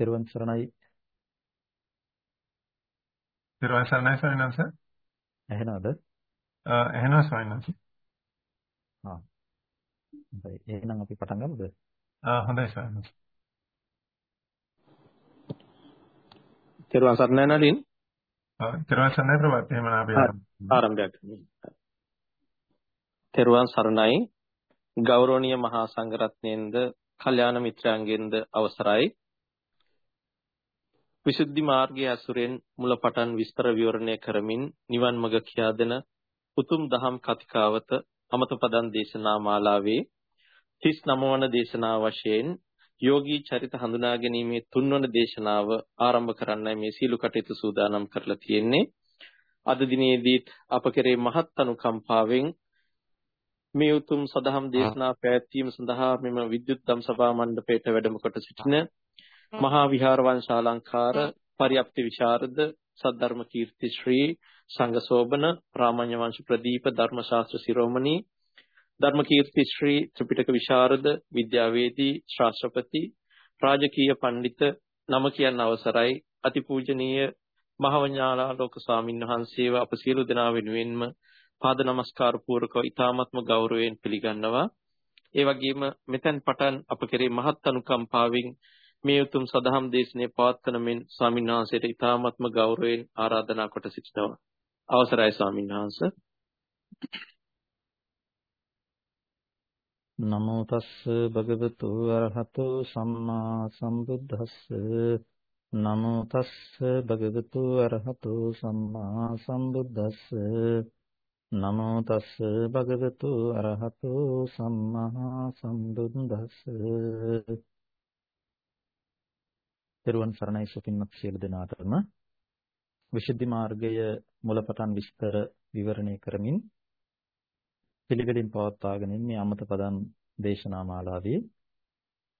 පෙරවන් සරණයි. පෙරවන් සරණයි ස්වාමීන් වහන්සේ. ඇහෙනවද? ඇහෙනවා ස්වාමීන් වහන්සේ. ආ. එහෙනම් අපි පටන් ගමුද? ආ හොඳයි ස්වාමීන් වහන්සේ. පෙරවන් සරණයි නලින්. ආ පෙරවන් සරණයි ප්‍රවත්. එහෙම අපි ආරම්භයක්. පෙරවන් සරණයි ගෞරවනීය මහා සංඝරත්නයෙන්ද කල්යාණ මිත්‍රයන්ගෙන්ද අවසරයි විසුද්ධි මාර්ගයේ අසුරෙන් මුලපටන් විස්තර විවරණය කරමින් නිවන් මඟ කියා දෙන උතුම් දහම් කතිකාවත අමතපදන් දේශනා මාලාවේ 39 වන දේශනාව වශයෙන් යෝගී චරිත හඳුනා ගැනීමේ තුන්වන දේශනාව ආරම්භ කරන්නයි මේ සීල කටයුතු සූදානම් කරලා තියෙන්නේ. අද දිනේදීත් අප කෙරේ මහත් අනුකම්පාවෙන් මේ උතුම් සදහම් දේශනා පැවැත්වීම සඳහා මෙම විද්‍යුත් දම් සභා මණ්ඩපයට වැඩම කොට සිටින මහා විහාර වංශාලංකාර පරියප්ති විශාරද සද්ධර්ම කීර්ති ශ්‍රී සංඝසෝබන රාමඤ්ඤ වංශ ප්‍රදීප ධර්මශාස්ත්‍ර සිරෝමණී ධර්ම කීර්ති ශ්‍රී ත්‍රිපිටක විශාරද විද්‍යාවේදී ශාස්ත්‍රපති රාජකීය පඬිත නම කියන්න අවසරයි අතිපූජනීය මහවඤ්ඤාලාලෝක ස්වාමින් වහන්සේව අප සියලු දෙනා වෙනුවෙන්ම පාද නමස්කාර පූර්වකව ඊ타ත්ම ගෞරවයෙන් පිළිගන්නවා. ඒ වගේම මෙතෙන් පටන් අප කෙරේ මහත් අනුකම්පාවෙන් මේ උතුම් සදහම් දේශනේ පවත්වන මෙන් ස්වාමීන් වහන්සේට ඊ타ත්ම ගෞරවයෙන් ආරාධනා කොට සිටිනවා. අවසරයි ස්වාමීන් වහන්සේ. නමෝ තස්ස භගවතු අරහතෝ සම්මා සම්බුද්දස්ස නමෝ තස්ස භගවතු අරහතෝ සම්මා සම්බුද්දස්ස නමෝ තස්ස භගවතු අරහතෝ සම්මා සම්බුද්දස්ස තෙරුවන් සරණයි සුපින්වත් සියලු දෙනාටම. විශුද්ධි මාර්ගය මුලපටන් විස්තර විවරණය කරමින් පිළිවෙලින් පවත්වාගෙන මේ අමත පදන් දේශනා මාලාවේ.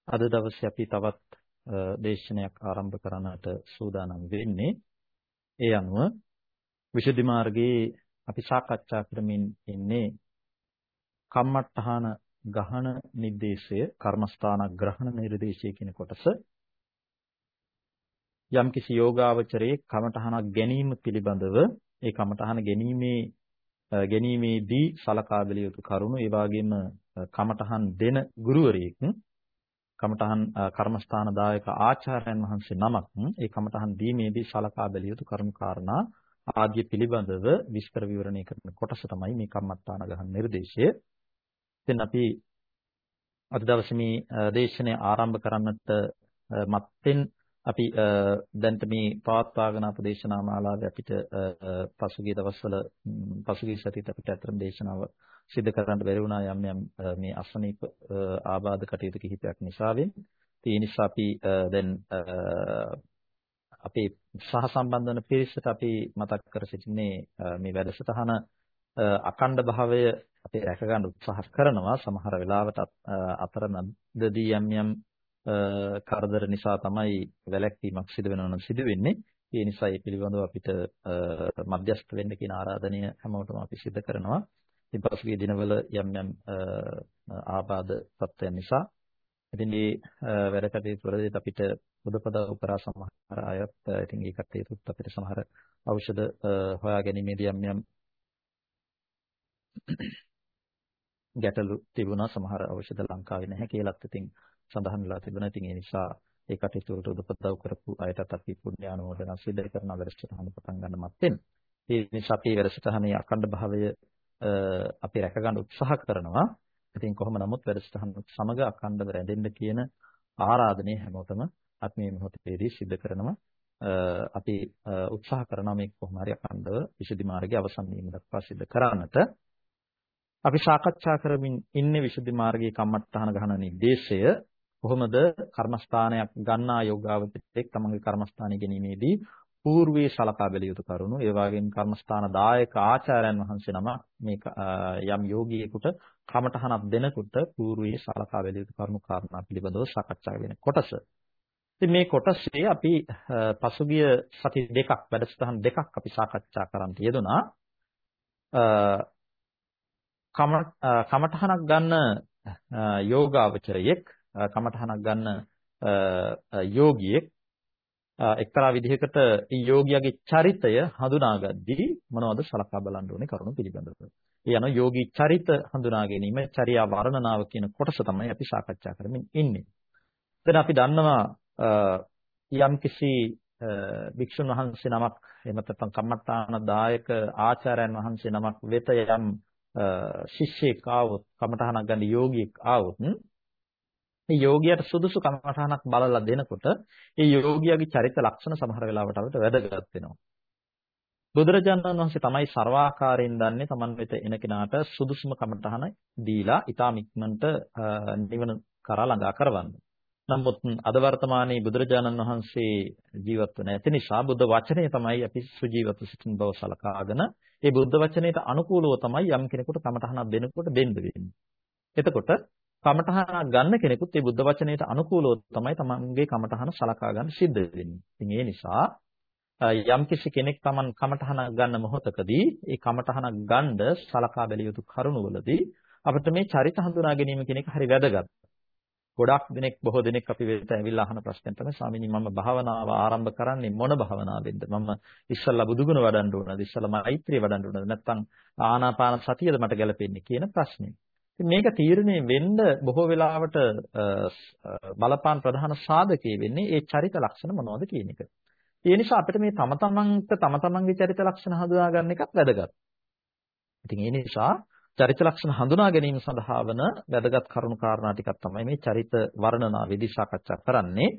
අද දවසේ අපි තවත් දේශනයක් ආරම්භ කරන්නට සූදානම් වෙන්නේ. ඒ අනුව විශුද්ධි මාර්ගයේ අපි සාකච්ඡා කරමින් ඉන්නේ කම්මට්ටහන ගහන නිर्देशය කර්මස්ථාන ග්‍රහණ නිර්දේශය කියන කොටස. යම්කිසි යෝගාවචරයේ කමඨහනක් ගැනීම පිළිබඳව ඒ කමඨහන ගැනීමේ ගැනීමේදී සලකා බැලිය යුතු කරුණු ඒ වගේම කමඨහන් දෙන ගුරුවරයෙක් කමඨහන් කර්මස්ථාන දායක ආචාර්යයන් වහන්සේ නමක් ඒ කමඨහන් දීමේදී සලකා බැලිය යුතු කරුණු කාරණා ආදී පිළිබඳව විස්තර විවරණය කරන කොටස තමයි මේ කම්මත්තාන ගහන නිර්දේශය. දැන් අපි අද දවසේ මේ දේශනය ආරම්භ කරන්නට මත්තෙන් අපි දැන්ට මේ පවත්වාගෙන ආපු දේශනා මාලාවේ අපිට පසුගිය දවස්වල පසුගිය සතියේත් අපිට අතරම දේශනාව සිදු කරන්න බැරි වුණා යම් යම් මේ අසනීප ආබාධ කටයුතු කිහිපයක් නිසාවෙන්. ඒ නිසා අපි දැන් අපේ සහසම්බන්ධ වන පිරිසට අපි මතක් කර සිටින්නේ මේ වැඩසටහන අකණ්ඩ භාවය අපි රැක ගන්න උත්සාහ කරනවා සමහර වෙලාවට අතරමැදදී යම් යම් කරදර නිසා තමයි වැළැක්වීමක් සිදු වෙනවා නම් සිදු වෙන්නේ. ඒ නිසා මේ පිළිබඳව අපිට මධ්‍යස්ථ වෙන්න කියන ආරාධනය හැමෝටම අපි සිදු කරනවා. ඉතින් පසුගිය දිනවල යම් යම් ආබාධ තත්ත්වයන් නිසා ඉතින් මේ වැඩ කටයුතු වලදී අපිට බුදුපදව කරා සමහර අයත් ඉතින් ඒ කටයුතුත් අපිට සමහර ඖෂධ හොයා ගැනීමේදී යම් යම් ගැටලු තිබුණා සමහර ඖෂධ ලංකාවේ නැහැ කියලාත් ඉතින් සඳහන් වෙලා තිබෙනවා. ඉතින් ඒ නිසා ඒ කටයුතු වලට උදව් කරපු අයටත් අපි පුණ්‍ය ආනුමෝදනා සිදු කරන වැඩසටහන පටන් ගන්නමත් වෙන. ඒ නිසා අපි වැඩසටහනේ අඛණ්ඩ භාවය අපි රැක ගන්න උත්සාහ කරනවා. ඉතින් කොහොම නමුත් වැඩසටහන සමග අඛණ්ඩව රැඳෙන්න කියන ආරාධනය හැමෝටම අපි මේ මොහොතේදී සිදු කරනවා. අපි උත්සාහ කරනවා මේ කොහොම හරි අඛණ්ඩව විශේෂ මාර්ගයේ අවසන් වීම දක්වා සිදු කරන්නට. අපි සාකච්ඡා කරමින් ඉන්නේ විශේෂ මාර්ගයේ කම්මට්ටහන ගහන නිදේශය කොහොමද කර්මස්ථානයක් ගන්නා යෝගාවචරයේ තමන්ගේ කර්මස්ථානය ගැනීමේදී పూర్වී සලකා බැලිය යුතු කරුණු ඒ වගේම කර්මස්ථාන දායක ආචාර්යයන් වහන්සේ නම මේ යම් යෝගියෙකුට කමඨහනක් දෙනකොට పూర్වී සලකා බැලිය යුතු කරුණු කාරණා පිළිබඳව සාකච්ඡා වෙන කොටස. ඉතින් මේ කොටසේ අපි පසුගිය සති දෙකක් වැඩසටහන් දෙකක් අපි සාකච්ඡා කරන් තියදුනා. කමඨහනක් ගන්න යෝගාවචරයෙක් කමඨහනක් ගන්න යෝගියෙක් එක්තරා විදිහකට යෝගියාගේ චරිතය හඳුනාගද්දී මොනවද සලකා බලන්න ඕනේ කරුණු පිළිබඳව. ඒ යන යෝගී චරිත හඳුනා ගැනීම, චර්යා වර්ණනාව කියන කොටස තමයි අපි සාකච්ඡා කරමින් ඉන්නේ. දැන් අපි දන්නවා යම්කිසි භික්ෂුන් වහන්සේ නමක් එහෙම නැත්නම් කම්මඨාන දායක ආචාර්යයන් වහන්සේ නමක් වෙත යම් ශිෂ්‍යෙක් ආවොත් කමඨහනක් ගන්න යෝගියෙක් ආවොත් මේ යෝගියාට සුදුසු කමඨහනක් බලලා දෙනකොට ඒ යෝගියාගේ චරිත ලක්ෂණ සමහර වෙලාවට අපිට වැදගත් වෙනවා. බුදුරජාණන් වහන්සේ තමයි ਸਰවාකාරයෙන් දන්නේ Taman වෙත එන කෙනාට සුදුසුම කමඨහන දීලා ඊටාම ඉක්මනට නිවන කරා ළඟා කරවන්න. නමුත් අද වර්තමානයේ බුදුරජාණන් වහන්සේ ජීවත් වෙන ඇති නිසා බුද්ධ වචනය තමයි අපි සුජීවත්ව සිටින බව සලකාගෙන ඒ බුද්ධ වචනයට අනුකූලව තමයි යම් කෙනෙකුට කමඨහනක් දෙනකොට දෙන්න වෙන්නේ. එතකොට කමඨහන ගන්න කෙනෙකුත් මේ බුද්ධ වචනයට අනුකූලව තමයි තමන්ගේ කමඨහන සලකා ගන්න සිද්ධ වෙන්නේ. ඉතින් ඒ නිසා යම්කිසි කෙනෙක් Taman කමඨහන ගන්න මොහොතකදී ඒ කමඨහන ගන්න සලකා බැලිය යුතු කරුණවලදී අපිට මේ චරිත හඳුනා ගැනීම කියන එක හරි වැදගත්. ගොඩක් දිනෙක බොහෝ දිනෙක අපි වෙත ඇවිල්ලා අහන ප්‍රශ්න තමයි ස්වාමීනි මම භාවනාව ආරම්භ කරන්නේ මොන භාවනාවෙන්ද මම ඉස්සල්ලා බුදුගුණ වඩන්න ඕනද ඉස්සල්ලා මෛත්‍රිය වඩන්න ඕනද නැත්නම් ආනාපාන සතියද මට ගැලපෙන්නේ කියන ප්‍රශ්නේ. මේක තීරණය වෙන්න බොහෝ වෙලාවට බලපාන ප්‍රධාන සාධකයේ වෙන්නේ ඒ චරිත ලක්ෂණ මොනවද කියන එක. ඒ නිසා අපිට මේ තම තමන්ට තම තමන්ගේ චරිත ලක්ෂණ හඳුනා ගන්න එකත් වැදගත්. ඉතින් ඒ නිසා චරිත ලක්ෂණ හඳුනා ගැනීම සඳහා වන වැදගත් කරුණු කාරණා ටිකක් තමයි මේ චරිත වර්ණනා විදි සාකච්ඡා කරන්නේ.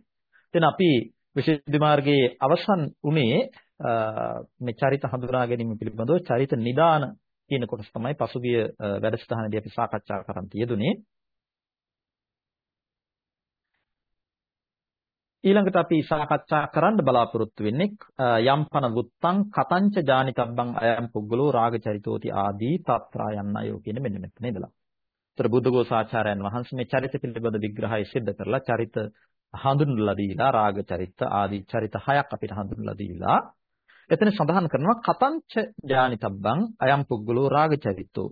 දැන් අපි විශේෂ මාර්ගයේ අවසන් උනේ මේ චරිත හඳුනා ගැනීම පිළිබඳව චරිත නිදාන කියන කොටස තමයි පසුගිය වැඩසටහනේදී අපි සාකච්ඡා කරන් තියදුනේ. ඊළඟට අපි සාකච්ඡා කරන්න බලාපොරොත්තු වෙන්නේ යම්පන වුත්තං කතංච ජානිකබ්බං අයම් පුද්ගලෝ රාගචරිතෝති ආදී తත්‍රා යන්නයෝ කියන මෙන්න මෙතන ඉඳලා. ඒතර බුද්ධඝෝසාචාර්යයන් වහන්සේ මේ චරිත පිළිබඳ විග්‍රහය සිද්ධ කරලා චරිත හඳුන්වලා දීලා රාග චරිත ආදී චරිත හයක් අපිට හඳුන්වලා දීලා එතන සඳහන් කරනවා කතංච ජානිතබ්බං අයම් පුද්ගලෝ රාග චරිතෝ.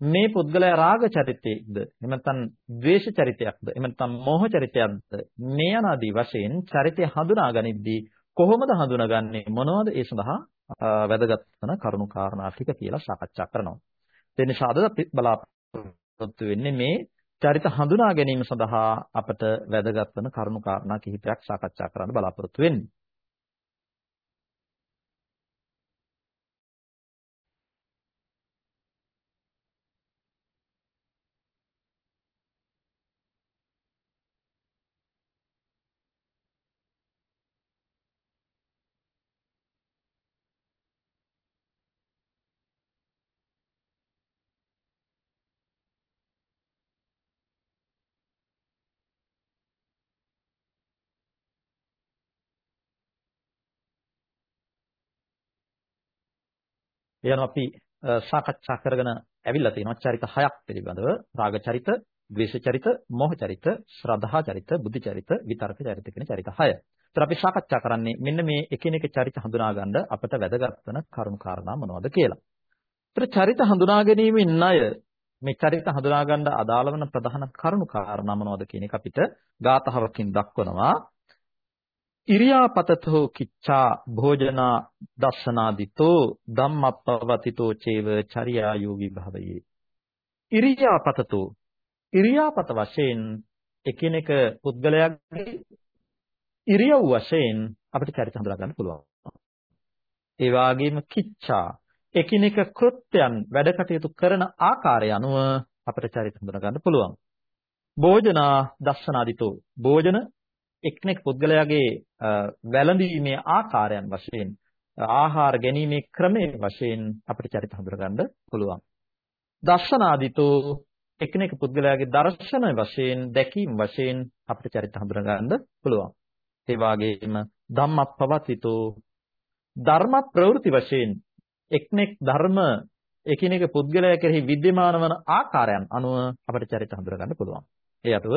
මේ පුද්ගලයා රාග චරිතයක්ද? එහෙම නැත්නම් ද්වේෂ චරිතයක්ද? එහෙම නැත්නම් මෝහ චරිතයක්ද? මේ අනාදී වශයෙන් චරිතය හඳුනා ගනිද්දී කොහොමද හඳුනාගන්නේ? මොනවද ඒ සඳහා වැදගත් වන කරුණු කාරණා ටික කියලා සාකච්ඡා කරනවා. ඒ නිසා අද බලාපොරොත්තු වෙන්නේ මේ චරිත හඳුනා ගැනීම සඳහා අපට වැදගත් වන කරුණු කාරණා කිහිපයක් සාකච්ඡා කරන්න බලාපොරොත්තු වෙන්නේ. එයන අපි සාකච්ඡා කරගෙන ඇවිල්ලා තියෙනවා චරිත හයක් පිළිබඳව රාග චරිත, ද්වේෂ චරිත, මෝහ චරිත, ශ්‍රද්ධා චරිත, බුද්ධ චරිත, විතර්ක චරිත කියන චරිත හය. ඒතර අපි සාකච්ඡා කරන්නේ මෙන්න මේ එකිනෙක චරිත හඳුනා ගන්න අපට වැදගත් වෙන කරුණු කාරණා මොනවද කියලා. ඒතර චරිත හඳුනා ගැනීමෙන් ණය මේ චරිත හඳුනා ගන්න අදාළ වන ප්‍රධාන කරුණු කාරණා මොනවද කියන එක අපිට ගාතහවකින් දක්වනවා. ඉරියාපතතෝ කිච්ඡා භෝජනා දස්සනාදිතෝ ධම්මප්පවතිතෝ චේව චර්යා යෝගී භවයේ ඉරියාපතතෝ ඉරියාපත වශයෙන් එකිනෙක පුද්ගලයාගේ ඉරියව් වශයෙන් අපිට චරිත හඳුනා ගන්න පුළුවන්. ඒ වගේම කිච්ඡා එකිනෙක කෘත්‍යයන් වැඩ කටයුතු කරන ආකාරය අනුව අපිට චරිත හඳුනා ගන්න පුළුවන්. භෝජනා දස්සනාදිතෝ භෝජන එක්නෙක් පුද්ගලයාගේ වැළඳීමේ ආකාරයන් වශයෙන් ආහාර ගැනීමේ ක්‍රමයේ වශයෙන් අපිට චරිත හඳුනගන්න පුළුවන්. දර්ශනාදිතෝ එක්නෙක පුද්ගලයාගේ දර්ශන වශයෙන් දැකීම වශයෙන් අපිට චරිත හඳුනගන්න පුළුවන්. ඒ වගේම ධම්මප්පවතිතෝ ධර්ම ප්‍රවෘත්ති වශයෙන් එක්නෙක් ධර්ම එකිනෙක පුද්ගලයා කෙරෙහි विद्यमान වන ආකාරයන් අනුව අපිට චරිත හඳුනගන්න පුළුවන්. ඒ අතුව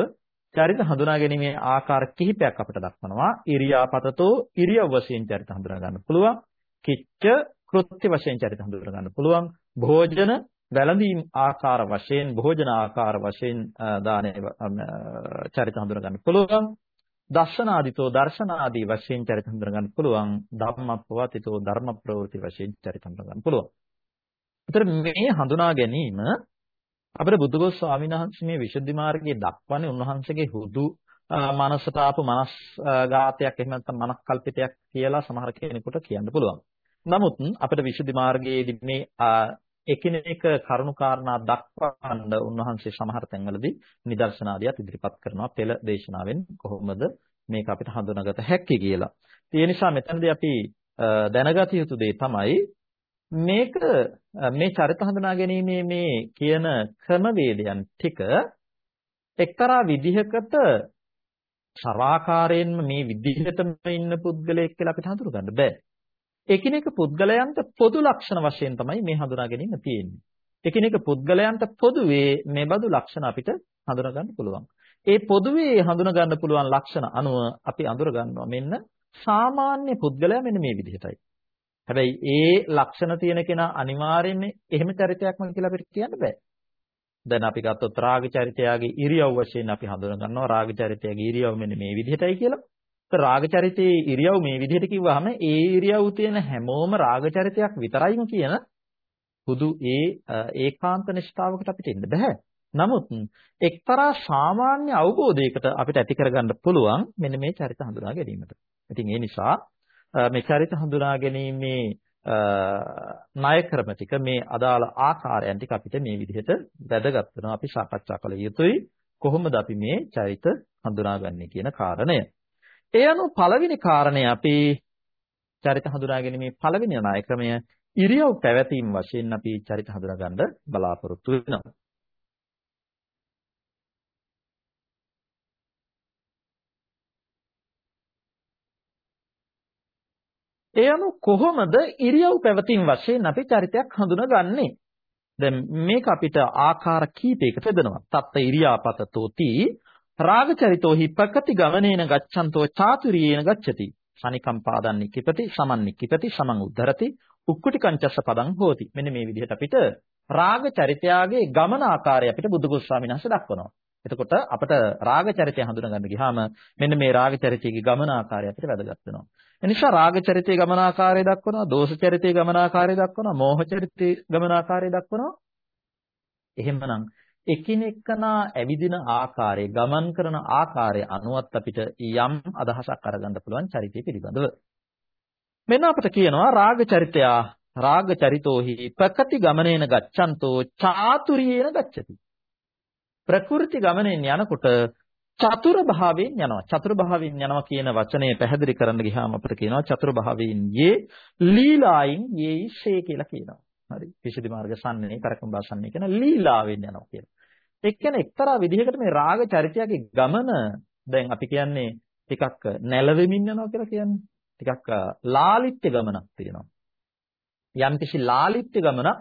චරිත හඳුනා ගැනීමේ ආකාර කිහිපයක් අපිට දක්වනවා. ඉරියාපතතෝ ඉරියව් වශයෙන් චරිත හඳුනා ගන්න පුළුවන්. කිච්ච කෘත්‍ය වශයෙන් චරිත හඳුනා ගන්න පුළුවන්. භෝජන වැළඳීම් ආකාර වශයෙන් භෝජන ආකාර වශයෙන් දානේ චරිත හඳුනා ගන්න පුළුවන්. දර්ශනාදිතෝ දර්ශනාදී වශයෙන් චරිත හඳුනා ගන්න පුළුවන්. ධම්මප්පවතිතෝ ධර්ම ප්‍රවෘත්ති වශයෙන් චරිත හඳුනා ගන්න පුළුවන්. ඒතර මේ හඳුනා ගැනීම අපේ බුදුගොස් ස්වාමීන් වහන්සේ මේ විසුද්ධි මාර්ගයේ දක්වන්නේ උන්වහන්සේගේ හුදු මනසට ආපු මනස් ගාතයක් එහෙම නැත්නම් මනස් කල්පිතයක් කියලා සමහර කෙනෙකුට කියන්න පුළුවන්. නමුත් අපිට විසුද්ධි මාර්ගයේදී මේ එකිනෙක කරුණු කාරණා දක්වන්න උන්වහන්සේ සමහර තැන්වලදී නිදර්ශනාදියක් ඉදිරිපත් කරනවා පෙළ දේශනාවෙන් කොහොමද මේක අපිට හඳුනාගත හැක්කේ කියලා. ඒ නිසා මෙතනදී අපි දැනගත යුතු දේ තමයි මේක මේ චරිත හඳුනා ගැනීමේ මේ කියන ක්‍රමවේදයන් ටික එක්තරා විදිහකට සර්වාකාරයෙන්ම මේ විදිහටම ඉන්න පුද්ගලයෙක් කියලා අපිට හඳුනගන්න බෑ. එකිනෙක පුද්ගලයන්ට පොදු ලක්ෂණ වශයෙන් තමයි මේ හඳුනා ගැනීම තියෙන්නේ. එකිනෙක පුද්ගලයන්ට පොදුවේ මේ බඳු ලක්ෂණ අපිට හඳුනා ගන්න පුළුවන්. ඒ පොදුවේ හඳුනා ගන්න පුළුවන් ලක්ෂණ අනුව අපි අඳුර ගන්නවා මෙන්න සාමාන්‍ය පුද්ගලයා මෙන්න මේ විදිහටයි. හැබැයි ඒ ලක්ෂණ තියෙන කෙනා අනිවාර්යයෙන්ම එහෙම චරිතයක්ම කියලා අපිට කියන්න බෑ. දැන් අපි ගත්තොත් රාග චරිතයගේ ඉරියව් වශයෙන් අපි හඳුනා ගන්නවා රාග චරිතයගේ ඉරියව් මෙන්න මේ විදිහටයි කියලා. රාග චරිතයේ ඉරියව් මේ විදිහට කිව්වහම ඒ ඉරියව් තියෙන හැමෝම රාග චරිතයක් විතරයිම කියන පුදු ඒ ඒකාන්ත නිෂ්ඨාවකට අපිට එන්න බෑ. නමුත් එක්තරා සාමාන්‍ය අවබෝධයකට අපිට ඇති කරගන්න පුළුවන් මෙන්න මේ චරිත හඳුනා ගැනීමට. ඉතින් ඒ නිසා මේ චරිත හඳුනා ගැනීමේ ණය ක්‍රම ටික මේ අදාළ ආකාරයන් ටික අපිට මේ විදිහට වැදගත් වෙනවා අපි සාකච්ඡා කළ යුතුයි කොහොමද අපි මේ චරිත හඳුනාගන්නේ කියන කාරණය. ඒ අනුව පළවෙනි කාරණය අපි චරිත හඳුනාගැනීමේ පළවෙනි ණය ක්‍රමය ඉරියව් පැවැතීම් වශයෙන් අපි චරිත හඳුනා ගන්න බලාපොරොත්තු වෙනවා. ඒ අනුව කොහොමද ඉරියව් පැවතීම් වශයෙන් අපි චරිතයක් හඳුනගන්නේ? දැන් මේක අපිට ආකාර කීපයකට බෙදනවා. තත්ත ඉරියාපතතෝති රාග චරිතෝහි ප්‍රකති ගමනේන ගච්ඡන්තෝ චාතුරියේන ගච්ඡති. සනිකම්පාදන් නික්කිපති සමන් නික්කිපති සමන් උද්ධරති උක්කුටි කංචස්ස පදං හෝති. මෙන්න මේ විදිහට අපිට රාග චරිතයාගේ ගමන ආකාරය අපිට බුදුගොස් ස්වාමීන් වහන්සේ දක්වනවා. එතකොට අපිට රාග චරිතය හඳුනා ගන්න ගියාම මෙන්න මේ රාග චරිතයේ ගමන ආකාරය අපිට වැදගත් වෙනවා. එනිසා රාග චරිතයේ ගමනාකාරය දක්වනවා, දෝෂ චරිතයේ ගමනාකාරය දක්වනවා, මෝහ චරිතයේ ගමනාකාරය දක්වනවා. එහෙමනම් එකිනෙකනා ඇවිදින ආකාරය, ගමන් කරන ආකාරය අනුවත් අපිට යම් අදහසක් අරගන්න පුළුවන් චරිතය පිළිබඳව. මෙන්න අපිට කියනවා රාග චරිතය රාග චරිතෝහි ප්‍රකති ගමනේන ගච්ඡන්තෝ චාතුරියේන ගච්ඡති. ප්‍රකෘති ගමනෙන් යනකොට චතුර භාවයෙන් යනවා. චතුර භාවයෙන් යනවා කියන වචනය පැහැදිලි කරන්න ගියාම අපිට කියනවා චතුර භාවයෙන් යේ ලීලායින් යේ ෂේ කියලා කියනවා. හරි. විශේෂ මාර්ග සම්නේ කරකම් භාෂන්නේ කියන ලීලාවෙන් යනවා කියලා. ඒ කියන්නේ එක්තරා විදිහකට මේ රාග චරිතයගේ ගමන දැන් අපි කියන්නේ ටිකක් නැලවෙමින් යනවා කියලා කියන්නේ. ටිකක් ලාලිත්‍ය ගමනක් තියෙනවා. යම්කිසි ලාලිත්‍ය ගමනක්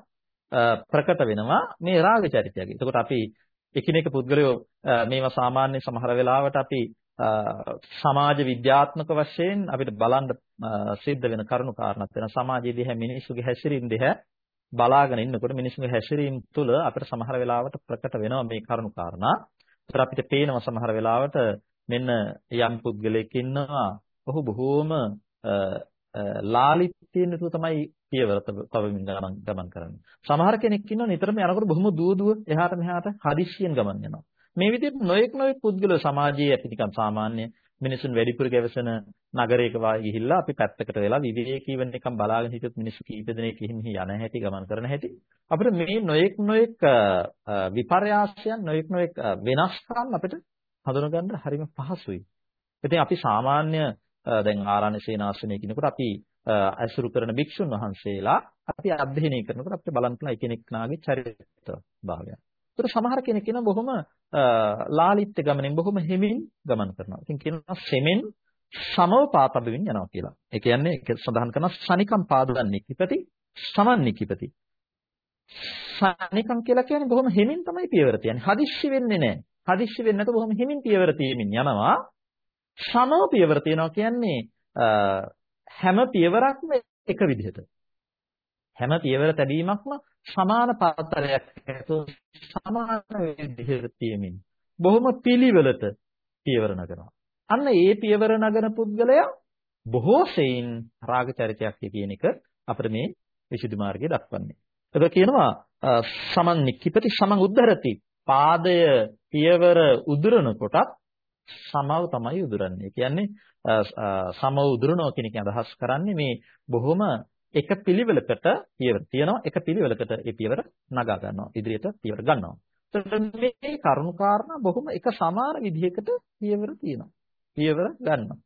ප්‍රකට වෙනවා මේ රාග චරිතයගේ. එතකොට අපි එකිනෙක පුද්ගලයෝ මේවා සාමාන්‍ය සමහර වෙලාවට අපි සමාජ විද්‍යාත්මක වශයෙන් අපිට බලන්න සිද්ධ වෙන කරුණු කාරණාත් වෙන සමාජයේ දිහා මිනිස්සුගේ හැසිරීම දිහා බලාගෙන ඉන්නකොට මිනිස්සුගේ හැසිරීම තුළ අපිට සමහර වෙලාවට ප්‍රකට වෙනවා මේ කරුණු කාරණා. ඒතර අපිට පේනවා සමහර වෙලාවට මෙන්න යම් පුද්ගලයෙක් ඉන්නවා ඔහු බොහෝම ලාලිත්‍යයෙන් යුතුව තමයි පියවර තවමින් ගමන් ගමන් කරන්නේ. සමහර කෙනෙක් ඉන්නවා නිතරම යනකොට බොහොම දුව දුව එහාට මෙහාට හදිස්සියෙන් ගමන් යනවා. මේ විදිහට නොයෙක් නොයෙක් පුද්ගල සමාජයේ ඇති නිකන් සාමාන්‍ය මිනිසුන් වැඩිපුර ගැවසෙන නගරයක වායි ගිහිල්ලා අපි පැත්තකට වෙලා විවේකීව නිකන් බලාගෙන හිටියොත් මිනිස්සු කීප දෙනෙක් එහෙම යන හැටි ගමන් කරන හැටි අපිට මේ නොයෙක් නොයෙක් විපර්යාසයන් නොයෙක් නොයෙක් වෙනස්කම් අපිට හඳුනගන්න හරිම පහසුයි. ඉතින් අපි සාමාන්‍ය දැන් ආරණ්‍ය සේනාසනයේ කිනකොට අපි අසුරු කරන භික්ෂුන් වහන්සේලා අපි අධ්‍යයනය කරනකොට අපිට බලන්න පුළුවන් එකිනෙකනාගේ චරිත භාවයන්. ඒතර සමහර කෙනෙක් කියන බොහොම ලාලිත්‍ය ගමනින් බොහොම හිමින් ගමන් කරනවා. ඉතින් කියනවා සෙමෙන් සමව පාතබෙමින් යනවා කියලා. ඒ කියන්නේ ඒක සඳහන් කරන සනිකම් පාදයන් නිකිපති සමන් නිකිපති. සනිකම් කියලා කියන්නේ බොහොම හිමින් තමයි පියවර තියන්නේ. හදිස්සි වෙන්නේ නැහැ. හදිස්සි වෙන්නේ නැතුව බොහොම හිමින් පියවර තියමින් යනවා. සමව පියවර තියනවා කියන්නේ හැම පියවරක්ම එක විදිහට. හැම පියවර තැබීමක්ම සමාන පාතරයක් ඇතුව සමාන විදිහට තියෙමින් බොහොම පිළිවෙලට පියවර නගනවා. අන්න ඒ පියවර නගන පුද්ගලයා බොහෝ සෙයින් රාග චරිතයක් කියන එක අපිට මේ විසුද්ධි මාර්ගයේ දක්වන්නේ. ඒක කියනවා සමන් නික්කිපති සමන් උද්ධරති. පාදය පියවර උදුරන කොටත් සමව තමයි උදුරන්නේ. කියන්නේ සමව උදුරනවා කියන එක අදහස් කරන්නේ මේ බොහොම එක පිළිවෙලකට පියවර තියෙනවා. එක පිළිවෙලකට ඒ පියවර නගා ගන්නවා. ඉදිරියට පියවර ගන්නවා. එතකොට මේ කරුණු කාරණා බොහොම එක සමාන විදිහකට පියවර තියෙනවා. පියවර ගන්නවා.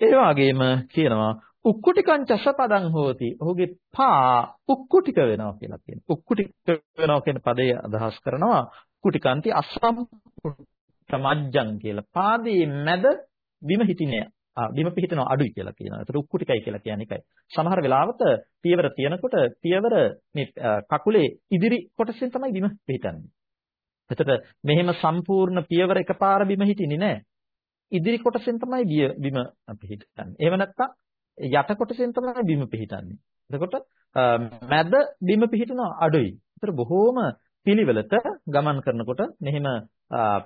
ඒ වගේම කියනවා උක්කුටිකං චස පදං හෝති. ඔහුගේ පා උක්කුටික වෙනවා කියලා කියනවා. උක්කුටික වෙනවා කියන පදේ අදහස් කරනවා. කුටිකාන්ති අසම්පූර්ණ කියලා පාදයේ මැද බිම හිටින්නේ බිම පිහිටනවා අඩුයි කියලා කියනවා. ඒතර උක්කුටිකයි කියලා කියන්නේ ඒකයි. සමහර වෙලාවට පියවර තියනකොට පියවර මේ කකුලේ ඉදිරි කොටසෙන් තමයි බිම පිහිටන්නේ. එතකොට මෙහෙම සම්පූර්ණ පියවර එකපාර බිම හිටින්නේ නැහැ. ඉදිරි කොටසෙන් තමයි බිම පිහිටන්නේ. එහෙම නැත්නම් යට කොටසෙන් තමයි බිම පිහිටන්නේ. එතකොට මැද බිම පිහිටනවා අඩුයි. ඒතර බොහෝම පිළිවෙලට ගමන් කරනකොට මෙහෙම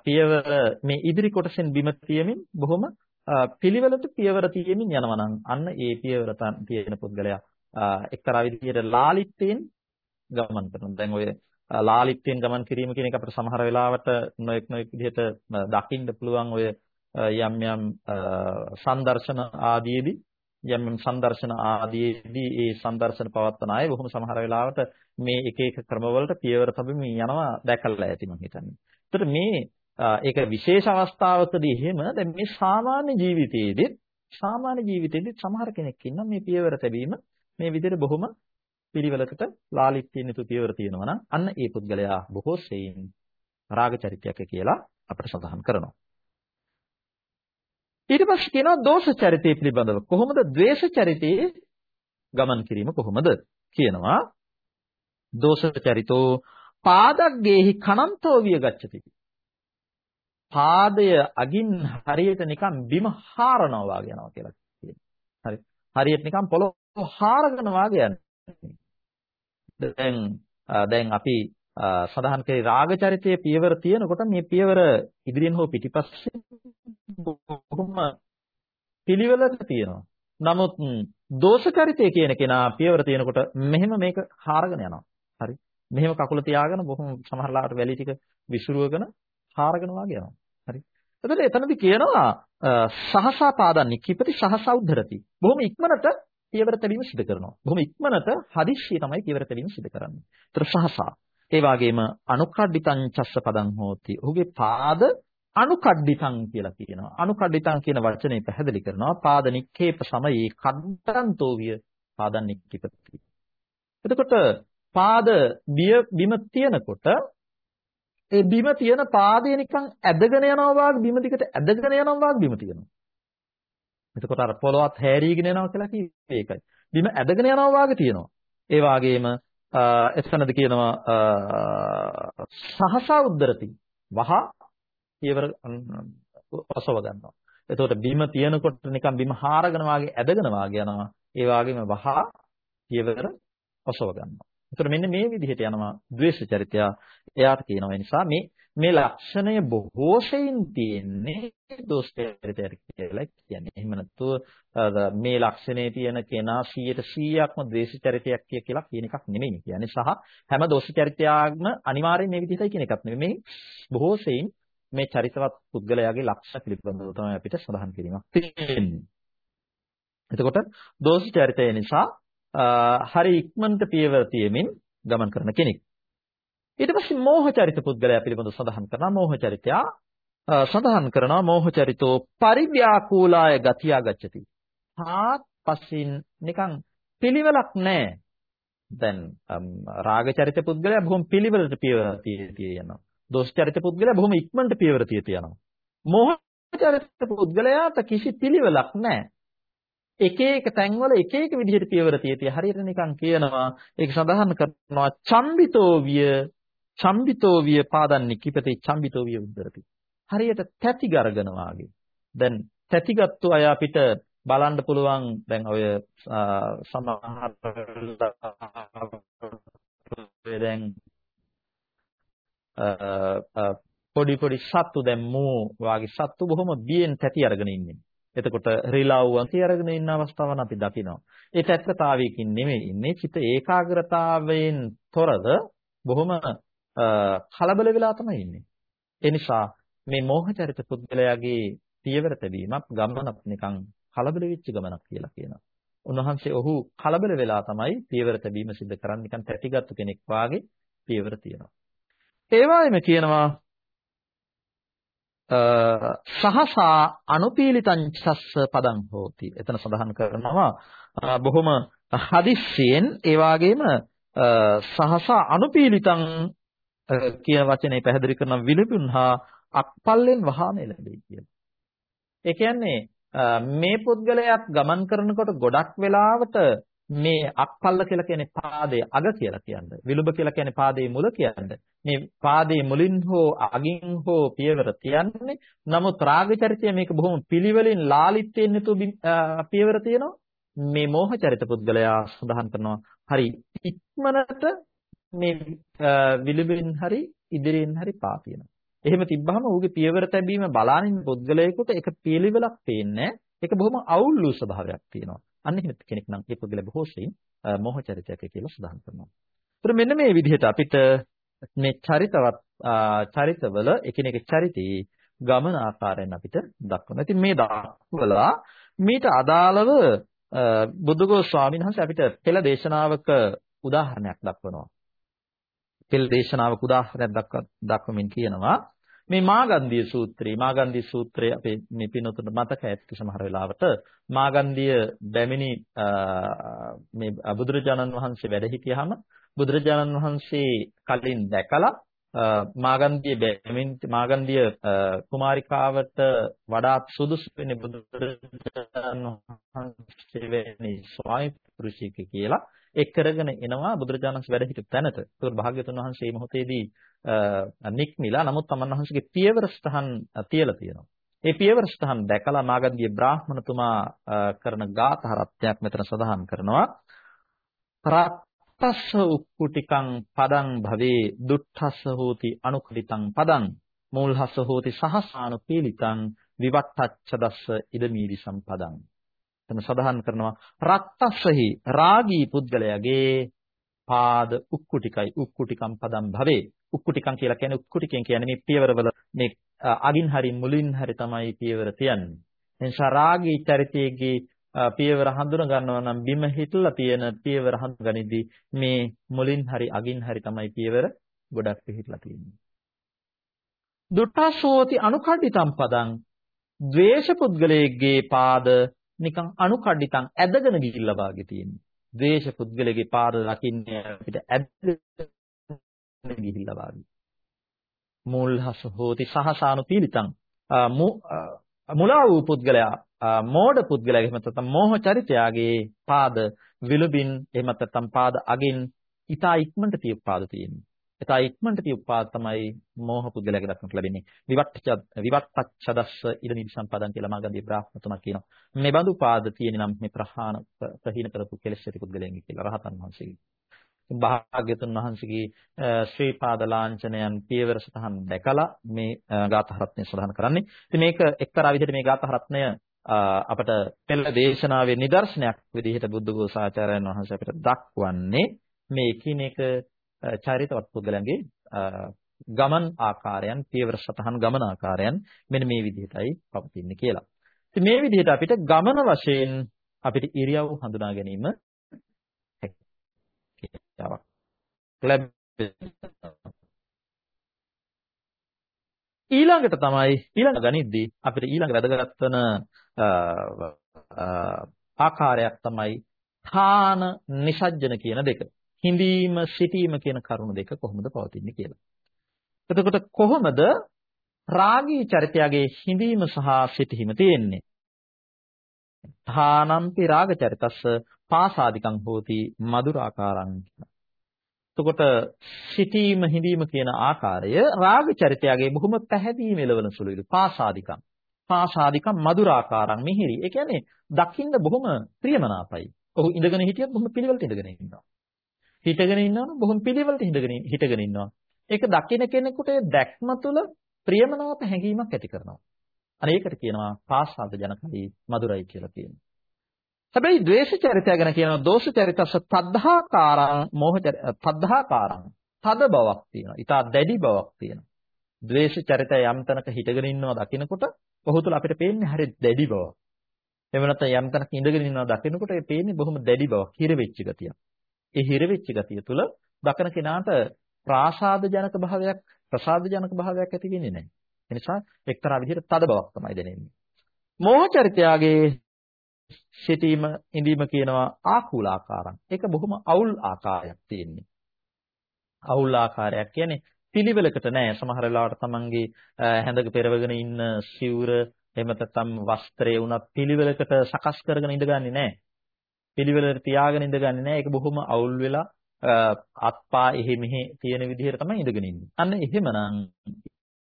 පියවර මේ ඉදිරි කොටසෙන් බිම තියමින් බොහොම පිළිවෙලට පියවර තියෙමින් යනවා නම් අන්න ඒ පියවර තියෙන පුද්ගලයා එක්තරා විදිහට ලාලිත්‍යයෙන් ගමන් කරනවා. දැන් ඔය ලාලිත්‍යයෙන් ගමන් කිරීම කියන එක අපිට සමහර වෙලාවට නොඑක් නොඑක් විදිහට දකින්න පුළුවන් ඔය යම් යම් සංදර්ශන ආදීදී යම් යම් සංදර්ශන ආදීදී ඒ සංදර්ශන පවත්වන අය බොහොම සමහර වෙලාවට මේ එක එක ක්‍රමවලට පියවර තබමින් යනවා දැකලා ඇති මම හිතන්නේ. ඒතර මේ ඒක විශේෂ අවස්ථාවකදී එහෙම දැන් මේ සාමාන්‍ය ජීවිතයේදී සාමාන්‍ය ජීවිතයේදී සමහර කෙනෙක් ඉන්නවා මේ පියවර තැබීම මේ විදිහට බොහොම පිළිවෙලකට ලාලිත්‍යයෙන් යුතු පියවර තියෙනවා නම් අන්න ඒ පුද්ගලයා බොහෝ සෙයින් රාග චරිතයක් කියලා අපිට සඳහන් කරනවා. ඊට පස්සේ කියනවා දෝෂ චරිතය පිළිබඳව කොහොමද ද්වේෂ චරිතයේ ගමන් කිරීම කොහොමද කියනවා දෝෂ චරිතෝ පාදග්ගේහි කනන්තෝ විය ගච්ඡති පාදය අගින් හරියට නිකන් බිම හාරනවා වගේ යනවා කියලා කියනවා. හරි. හරියට නිකන් පොළොව හාරගෙන වගේ යන්නේ. දැන් දැන් අපි සඳහන් කරේ රාග චරිතයේ පියවර තියෙනකොට මේ පියවර ඉදිරියෙන් හෝ පිටිපස්සේ බොහොම පිළිවෙලක තියෙනවා. නමුත් දෝෂ චරිතය කියන කෙනා පියවර තියෙනකොට මෙහෙම මේක හාරගෙන යනවා. හරි. මෙහෙම කකුල තියාගෙන බොහොම සමහරලාට වැලි ටික විසිරුවගෙන හාරගෙන වගේ යනවා. හරි. එතකොට එතනදී කියනවා සහසා පාදන් නික්කිපති සහසා උද්ධරති. බොහොම ඉක්මනට පියවර තැබීම සිදු කරනවා. බොහොම ඉක්මනට හදිස්සිය තමයි පියවර තැබීම සිදු කරන්නේ. ඒතර සහසා. ඒ වගේම අනුකඩ්ඩිතං චස්ස පදං හෝති. ඔහුගේ පාද අනුකඩ්ඩිතං කියලා කියනවා. අනුකඩ්ඩිතං කියන වචනේ පැහැදිලි කරනවා පාද නික්කේප සමයේ කද්දන්තෝ විය පාදන් නික්කිපති. එතකොට පාද බිම තියනකොට ඒ බිම තියෙන පාදය නිකන් ඇදගෙන යනවා වගේ බිම දිකට ඇදගෙන යනවා වගේ බිම තියෙනවා. එතකොට අර පොළොවත් හැරීගෙන යනවා කියලා කිව්වේ ඒකයි. බිම ඇදගෙන යනවා වගේ තියෙනවා. ඒ වගේම එතනද කියනවා සහසා උද්දරති. වහ පියවර ඔසව ගන්නවා. එතකොට බිම තියෙනකොට නිකන් බිම හාරගෙන වාගේ ඇදගෙන වාගේ යනවා. ඒ වගේම වහ පියවර ඔසව ගන්නවා. ඒතර මෙන්න මේ විදිහට යනවා ද්වේෂ චරිතය. එයාට කියනවා නිසා මේ මේ ලක්ෂණය බොහෝ සෙයින් තියෙන්නේ දෝෂ චරිතයට කියලා කියන්නේ. එහෙම නැත්නම් මේ ලක්ෂණේ තියෙන කෙනා 100%ක්ම ද්වේෂ චරිතයක් කියලා කියන එකක් නෙමෙයි කියන්නේ. සහ හැම දෝෂ චරිතයක්ම අනිවාර්යෙන් මේ විදිහටයි කියන එකක් නෙමෙයි. බොහෝ සෙයින් මේ චරිතවත් පුද්ගලයාගේ ලක්ෂණ පිළිබඳව තමයි අපිට සඳහන් කිරීමක් තියෙන්නේ. එතකොට දෝෂ චරිතය නිසා හරි ඉක්මනට පියවර තියමින් ගමන් කරන කෙනෙක්. ඊට පස්සේ මෝහ චරිත පුද්ගලයා පිළිබඳව සඳහන් කරනවා මෝහ චරිතයා සඳහන් කරනවා මෝහ චරිතෝ පරිව්‍යාකූලාය ගතියා ගච්ඡති. හාත් පස්සින් නිකන් පිළිවෙලක් නැහැ. දැන් රාග චරිත පුද්ගලයා බොහොම පිළිවෙලට පියවර තිය යනවා. දෝෂ චරිත පුද්ගලයා බොහොම ඉක්මනට පියවර තිය යනවා. මෝහ චරිත පුද්ගලයාට කිසි පිළිවෙලක් නැහැ. එක එක තැන්වල එක එක විදිහට පියවර තියෙතිය හරියට නිකන් කියනවා ඒක සඳහන් කරනවා චම්බිතෝ විය චම්බිතෝ විය පාදන්නේ කිපතේ චම්බිතෝ විය උද්දරති හරියට තැති ගරගෙන වාගේ දැන් තැතිගත්තු අය අපිට බලන්න පුළුවන් දැන් ඔය සමහර දැන් පොඩි පොඩි සත්තු දැන් මූ වාගේ සත්තු බොහොම බියෙන් තැති අරගෙන ඉන්නේ. එතකොට රිලව්වන් තිය අරගෙන ඉන්න අවස්ථාවන් අපි දකිනවා. ඒ තත්ත්වතාවයකින් නෙමෙයි ඉන්නේ චිත ඒකාග්‍රතාවයෙන් තොරව බොහොම කලබල වෙලා තමයි ඉන්නේ. ඒ නිසා මේ මෝහචරිත පුද්ගලයාගේ පියවර තැබීමක් ගමනක් නිකන් කලබල වෙච්ච ගමනක් කියලා කියනවා. උන්වහන්සේ ඔහු කලබල වෙලා තමයි පියවර තැබීම සිදු කරන්නේ නිකන් තැටිගත්තු කෙනෙක් වාගේ පියවර තියනවා. ඒ වගේම කියනවා සහසා අනුපීලිතං චස්ස පදං හෝති. එතන සඳහන් කරනවා බොහොම හදිස්සියෙන් ඒ වගේම සහසා අනුපීලිතං කියන වචනේ පැහැදිලි කරන විලුපුන්හා අක්පල්ලෙන් වහාම එළඹෙයි කියලා. ඒ කියන්නේ මේ පුද්ගලයාත් ගමන් කරනකොට ගොඩක් වෙලාවට මේ අක්පල්ල කියලා කියන්නේ පාදයේ අග කියලා කියන්නේ. විලුඹ කියලා කියන්නේ පාදයේ මුල කියන්නේ. මේ පාදයේ මුලින් හෝ අගින් හෝ පියවර තියන්නේ. නමුත් රාග චරිතය මේක බොහොම පිළිවෙලින් ලාලිත්‍යයෙන් යුතු පියවර තියෙනවා. මේ මෝහ චරිත පුද්ගලයා සඳහන් කරනවා හරි ඉක්මනට මේ විලුඹෙන් හරි ඉදිරියෙන් හරි පා තියෙනවා. එහෙම තිබ්බහම ඌගේ පියවර තැබීම බලානින් පුද්ගලයෙකුට ඒක පිළිවෙලක් පේන්නේ ඒක බොහොම අවුල් වූ ස්වභාවයක් තියෙනවා. අන්න එහෙම කෙනෙක් නම් ඒ පුද්ගලයා බොහෝ සෙයින් මෝහ චරිතයක් කියලා සඳහන් කරනවා. ඒතර මෙන්න මේ විදිහට අපිට මේ චරිතවත් චරිතවල එකිනෙක චරිතී ගමන ආකාරයෙන් අපිට දක්වනවා. ඉතින් මේ දක්වලා මීට අදාළව බුදුගෝ ස්වාමීන් වහන්සේ අපිට පෙළ දේශනාවක උදාහරණයක් දක්වනවා. පෙළ දේශනාවක උදාහරණයක් දක්වමින් කියනවා. මේ මාගන්ධිය සූත්‍රය මාගන්ධිය සූත්‍රය අපේ මේ පිනතුන මතක ඇති සමහර වෙලාවට මාගන්ධිය බැමිණි මේ බුදුරජාණන් වහන්සේ වැඩ සිටියාම බුදුරජාණන් වහන්සේ කලින් දැකලා මාගන්ධිය බැමින් මාගන්ධිය කුමාරිකාවට වඩාත් සුදුසු වෙන්නේ බුදුරජාණන් වහන්සේ වෙන්නේ ස්වාමි පුරුෂික කියලා. එක් කරගෙන එනවා බුදුරජාණන් වහන්සේ වැඩ සිටු තැනට. ඒකෝර භාග්‍යතුන් වහන්සේ මේ මොහොතේදී නික්මිලා නමුත් තමන් වහන්සේගේ පියවර ස්ථහන් තියලා තියෙනවා. ඒ පියවර ස්ථහන් දැකලා මාගන්ධිය බ්‍රාහ්මණතුමා කරන ගාථහරත්වයක් මෙතන සඳහන් කරනවා. ප්‍රත්තස්ස උක්කුටිකං පදං භවේ දුට්ඨස්ස හෝති අනුකලිතං පදං මූල්හස්ස හෝති සහසානු පීලිතං විවට්ටච්ච දස්ස ඉදමීදි සම්පදං එතන සඳහන් කරනවා රත්තස්සහි රාගී පුද්ගලයාගේ පාද උක්කුටිකයි උක්කුටිකම් පදම් භවේ. උක්කුටිකම් කියලා කියන්නේ උක්කුටිකෙන් කියන්නේ මේ පියවරවල මේ අගින් හරි මුලින් හරි තමයි පියවර තියන්නේ. එනිසා රාගී චරිතයේගේ පියවර හඳුන ගන්නවා නම් බිම හිටලා තියෙන පියවර හඳුනගනිද්දී මේ මුලින් හරි අගින් හරි තමයි පියවර ගොඩක් පිහිටලා තියෙන්නේ. දුට්ටසෝති අනුකඩිතම් පදං ද්වේෂ පුද්ගලයේගේ පාද නිකන් අණුකඩිතං ඇදගෙන ගිහිල්ලා වාගේ තියෙන්නේ. ද්වේෂ පුද්ගලගේ පාද දකින්නේ අපිට ඇදගෙන ගිහිල්ලා වාගේ. මූල්හස හෝති සහසානු පීලිතං මුලා වූ පුද්ගලයා මෝඩ පුද්ගලයා එහෙම නැත්නම් මෝහ චරිතයාගේ පාද විලුබින් එහෙම නැත්නම් පාද අගින් ඊතා ඉක්මනට තියපු පාද තියෙන්නේ. එතා ඉක්මනට තිය උපාද තමයි මෝහ පුද්ගලයාගේ දක්නට ලැබෙන්නේ. විවට්ඨ විවට්ඨච්ඡදස්ස ඉද නිසම්පදන් කියලා මාගන්දී බ්‍රාහ්මතුමා කියනවා. මේ බඳු පාද තියෙන නම් මේ ප්‍රහාණ ප්‍රහීන කරපු කෙලෙස් ඇති පුද්ගලයන්ගේ කියලා රහතන් වහන්සේගේ. භාග්‍යතුන් වහන්සේගේ ශ්‍රී පාද ලාංඡනයන් පියවර සතහන් දැකලා මේ ගාථා රත්නය සඳහන් කරන්නේ. ඉතින් මේක එක්තරා විදිහට මේ ගාථා රත්නය අපට පෙළ දේශනාවේ නිදර්ශනයක් විදිහට බුද්ධ ඝෝසාචාර්යයන් වහන්සේ අපිට දක්වන්නේ මේ එකිනෙක චරිතවත් පුද්ගලයන්ගේ ගමන් ආකාරයන් පියවර සතහන් ගමන ආකාරයන් මෙන්න මේ විදිහටයි පවතින්නේ කියලා. ඉතින් මේ විදිහට අපිට ගමන වශයෙන් අපිට ඉරියව් හඳුනා ගැනීම හැකියාවක් ඊළඟට තමයි ඊළඟ ගණිද්දී අපිට ඊළඟ වැදගත් වෙන ආකාරයක් තමයි ථාන නිසජ්ජන කියන දෙක. හිඳීම සිටීම කියන කරුණු දෙක කොහොමද පවතින්නේ කියලා. එතකොට කොහොමද රාගී චරිතයගේ හිඳීම සහ සිටීම තියෙන්නේ? ථානම්පි රාග චරිතස්ස පාසාදිකං හෝති මధుරාකාරං එතකොට සිටීම හිඳීම කියන ආකාරය රාග චරිතයගේ බොහොම පැහැදිලි මෙලවන සුළුයි පාසාදිකං. පාසාදිකං මధుරාකාරං මිහිරි. ඒ කියන්නේ දකින්න බොහොම ප්‍රියමනාපයි. ඔහු ඉඳගෙන හිටියත් බොහොම පිළිවෙලට ඉඳගෙන ඉන්නවා. හිටගෙන ඉන්නවනම් බොහොම පිළිවෙලට හිටගෙන හිටගෙන ඉන්නවා. ඒක දකින කෙනෙකුට දැක්ම තුළ ප්‍රියමනාප හැඟීමක් ඇති කරනවා. අනේකට කියනවා පාසාද ජනකයි මధుරයි කියලා කියනවා. හැබැයි ද්වේෂ චරිතය ගැන කියනවා දෝෂ චරිතස්ස තද්ධාකාරං මෝහ තද්ධාකාරං තද බවක් තියෙනවා. ඊට දැඩි බවක් තියෙනවා. ද්වේෂ චරිතය යම් තැනක හිටගෙන ඉන්නවා දකිනකොට ඔහු තුල අපිට පේන්නේ හරි දැඩි බවක්. එහෙම නැත්නම් යම් තැනක ඉඳගෙන ඉන්නවා දකිනකොට ඒ පේන්නේ බොහොම දැඩි බවක්, හිර වෙච්ච ගතියක්. ඒ හිර වෙච්ච ගතිය තුල දකින කෙනාට ප්‍රාසාද ජනක භාවයක්, ප්‍රසාද ජනක භාවයක් ඇති වෙන්නේ නැහැ. ඒ නිසා එක්තරා විදිහට තද බවක් තමයි දැනෙන්නේ. මෝහ චරිතයාගේ සිටීම ඉඳීම කියනවා ආකූලාකාරම්. ඒක බොහොම අවුල් ආකාරයක් තියෙන්නේ. අවුල් ආකාරයක් කියන්නේ පිළිවෙලකට නෑ සමහර වෙලාවට තමන්ගේ හැඳක පෙරවගෙන ඉන්න සිවුර එහෙම නැත්නම් වස්ත්‍රය උනත් පිළිවෙලකට සකස් කරගෙන ඉඳගන්නේ නෑ. පිළිවෙලට තියාගෙන ඉඳගන්නේ නෑ. ඒක බොහොම අවුල් වෙලා අත්පා එහෙ මෙහෙ තියෙන විදිහට තමයි ඉඳගෙන ඉන්නේ. අන්න එහෙමනම්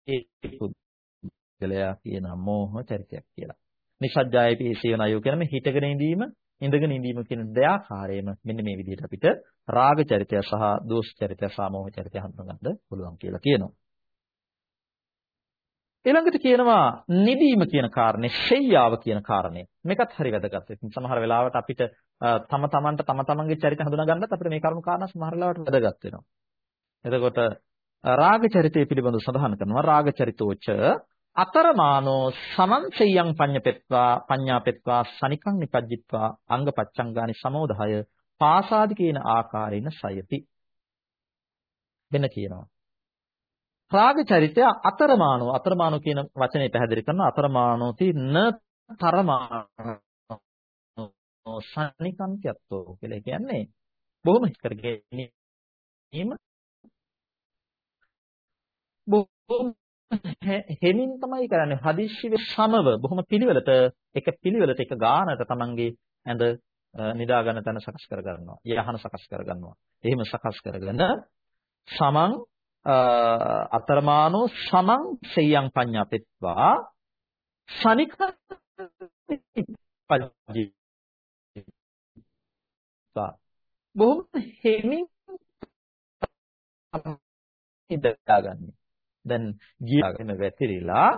ඒ පුද්ගලයා කියන මෝහ චරිතයක් කියලා. නිසජ්ජාය පීසේන අයෝ කියන මේ හිටගෙන ඉඳීම ඉඳගෙන ඉඳීම කියන දෙආකාරයෙන්ම මෙන්න මේ විදිහට අපිට රාග චරිතය සහ දෝෂ චරිතය සහ මෝහ චරිතය හඳුනගන්න පුළුවන් කියලා කියනවා. ඊළඟට කියනවා නිදීම කියන කාරණේ ශෙය්‍යාව කියන කාරණේ. මේකත් හරි වැදගත්. ඉතින් සමහර වෙලාවට අපිට තම තමන්ට තම තමන්ගේ චරිත හඳුනා ගන්නත් අපිට මේ කරුණු කාරණා සමහර වෙලාවට වැදගත් වෙනවා. එතකොට රාග චරිතය පිළිබඳව සඳහන් කරනවා රාග චරිතෝච අතරමානෝ සමන්සෙයං පඤ්ඤපෙත්වා පඤ්ඤාපෙත්වා සනිකං නිපජ්ජිත්වා අංගපච්ඡංගානි සමෝධය පාසාදි කියන ආකාරයෙන් සයති. වෙන කියනවා. රාග චරිතය අතරමානෝ. අතරමානෝ කියන වචනේ පැහැදිලි කරනවා. අතරමානෝ තින තරමානෝ. සනිකංත්‍යත්වෝ කියලා. කියන්නේ බොහොම කරගෙන බොහොම හෙමින් තමයි කරන්නේ. හදිස්සිය සමව. බොහොම පිළිවෙලට එක පිළිවෙලට එක ගානට තමන්ගේ ඇඳ නිදා ගන්න තැන සකස් කර ගන්නවා. යහන සකස් කර ගන්නවා. එහෙම සකස් කරගෙන සමං අතරමානෝ සමං සෙය්‍යං පඤ්ඤාපෙත්වා ශනික පජ්ජි බොහොම හෙමින් ඉඳගන්නේ දැන් ගියාගෙන වැතිරිලා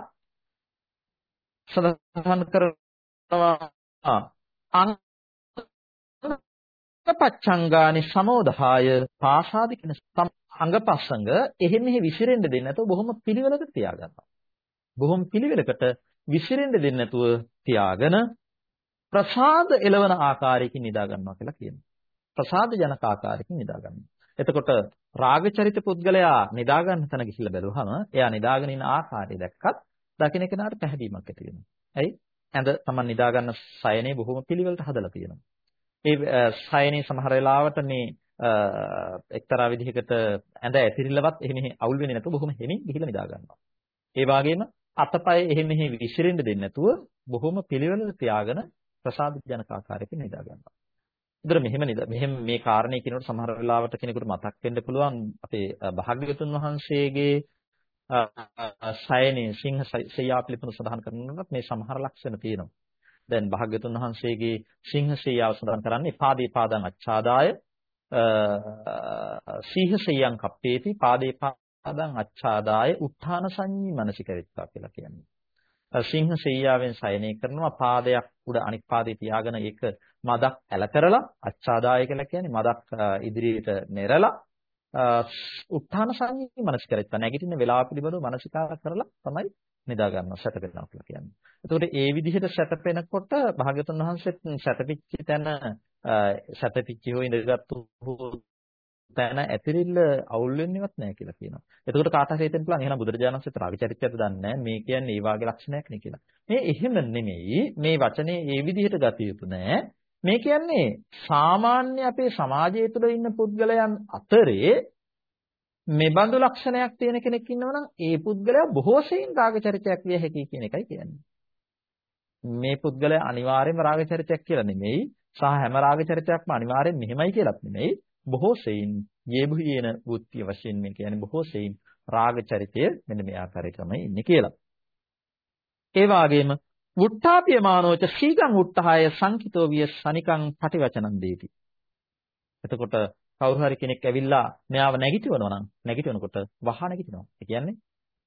සඳහන් කරනවා අංගපච්ඡංගානි සමෝධාය පාසාදි කියන අංගපස්සංග එහෙම මෙහෙ විසිරෙන්න දෙන්නේ නැතුව බොහොම පිළිවෙලකට තියාගන්නවා. බොහොම පිළිවෙලකට විසිරෙන්න දෙන්නේ නැතුව තියාගෙන ප්‍රසාද එළවන ආකාරයකින් නිදා ගන්නවා කියලා කියනවා. ප්‍රසාද ජනක ආකාරයකින් නිදා ගන්නවා. එතකොට රාග චරිත පුද්ගලයා නිදා ගන්න තැන ගිහිල්ලා බැලුවහම එයා නිදාගෙන ඉන්න ආකාරය දැක්කත් දකින්න කෙනාට පැහැදීමක් ඇති වෙනවා. ඇයි? ඇඳ Taman නිදා ගන්න සයනේ බොහොම පිළිවෙලට හදලා තියෙනවා. ඒ සයනේ සමහර වෙලාවට මේ එක්තරා විදිහකට ඇඳ ඇතිරිල්ලවත් එහෙම අවුල් වෙන්නේ නැතුව බොහොම හෙමින් ගිහිල්ලා නිදා ගන්නවා. ඒ වගේම අතපය එහෙම මෙහෙ විසිරෙන්න දෙන්නේ නැතුව බොහොම පිළිවෙලට තියාගෙන ප්‍රසාද ජනක ආකාරයකින් නිදා ගන්නවා. උදර මෙහෙම නේද මෙහෙම මේ කාරණේ කියනකොට සමහර වෙලාවට කෙනෙකුට මතක් වෙන්න පුළුවන් අපේ භාග්‍යවතුන් වහන්සේගේ සයනේ සිංහ සෙයියා පිළිබඳව සඳහන් කරනකොට මේ සමහර ලක්ෂණ තියෙනවා. දැන් භාග්‍යවතුන් වහන්සේගේ සිංහ සෙයියාව සඳහන් කරන්නේ පාදේ පාදං අච්ඡාදාය සීහ සෙයියං කප්පේති පාදේ පාදං අච්ඡාදාය උත්ථාන සංඤී මනසිකරිත්වා කියලා කියන්නේ. සිංහ ශෙයියාවෙන් සයනය කරනවා පාදයක් උඩ අනික් පාදේ තියාගෙන ඒක මදක් ඇල කරලා අච්ඡාදාය කියලා කියන්නේ මදක් ඉදිරියට නෙරලා උත්ථාන සංයී මනස කරෙත්ත නැගිටින වෙලාව පිළිබඳව මනසිකාර කරලා තමයි නිදා ගන්නවා සැතපෙනවා කියලා කියන්නේ. එතකොට ඒ විදිහට සැතපෙනකොට භාග්‍යතුන් වහන්සේත් සැතපිච්ච තැන සැතපිච්ච හෝ ඉඳගත්තු තැන ඇතිරිල්ල අවුල් වෙන්නේවත් නැහැ කියලා කියනවා. එතකොට කාට හරි හිතෙන්න පුළුවන් එහෙනම් බුදුරජාණන් වහන්සේ රාග චරිතයද දන්නේ මේ කියන්නේ ඒ වාගේ ලක්ෂණයක් නේ කියලා. මේ එහෙම නෙමෙයි. මේ වචනේ ඒ විදිහට ගත යුතු නෑ. මේ කියන්නේ සාමාන්‍ය අපේ සමාජය තුළ ඉන්න පුද්ගලයන් අතරේ මේ බඳු ලක්ෂණයක් තියෙන කෙනෙක් ඉන්නවනම් ඒ පුද්ගලයා බොහෝ සෙයින් රාග චරිතයක් විය හැකියි කියන එකයි කියන්නේ. මේ පුද්ගලයා අනිවාර්යයෙන්ම රාග චරිතයක් කියලා නෙමෙයි සහ හැම රාග චරිතයක්ම අනිවාර්යෙන් මෙහෙමයි කියලාත් නෙමෙයි බොහෝ සෙයින් යේබුහියන වෘත්තිය වශයෙන් මේ කියන්නේ බොහෝ සෙයින් රාග චරිතය මෙන්න මේ ආකාරයට තමයි ඉන්නේ කියලා. ඒ වගේම වුට්ටාපියමානෝච සීගං උට්ටහාය සංකිතෝ විය සනිකං පටිවචනං දේති. එතකොට කවුරු හරි කෙනෙක් ඇවිල්ලා මෙයාව නැගිටිවනවා නම් නැගිටිනකොට වහ නැගිටිනවා. ඒ කියන්නේ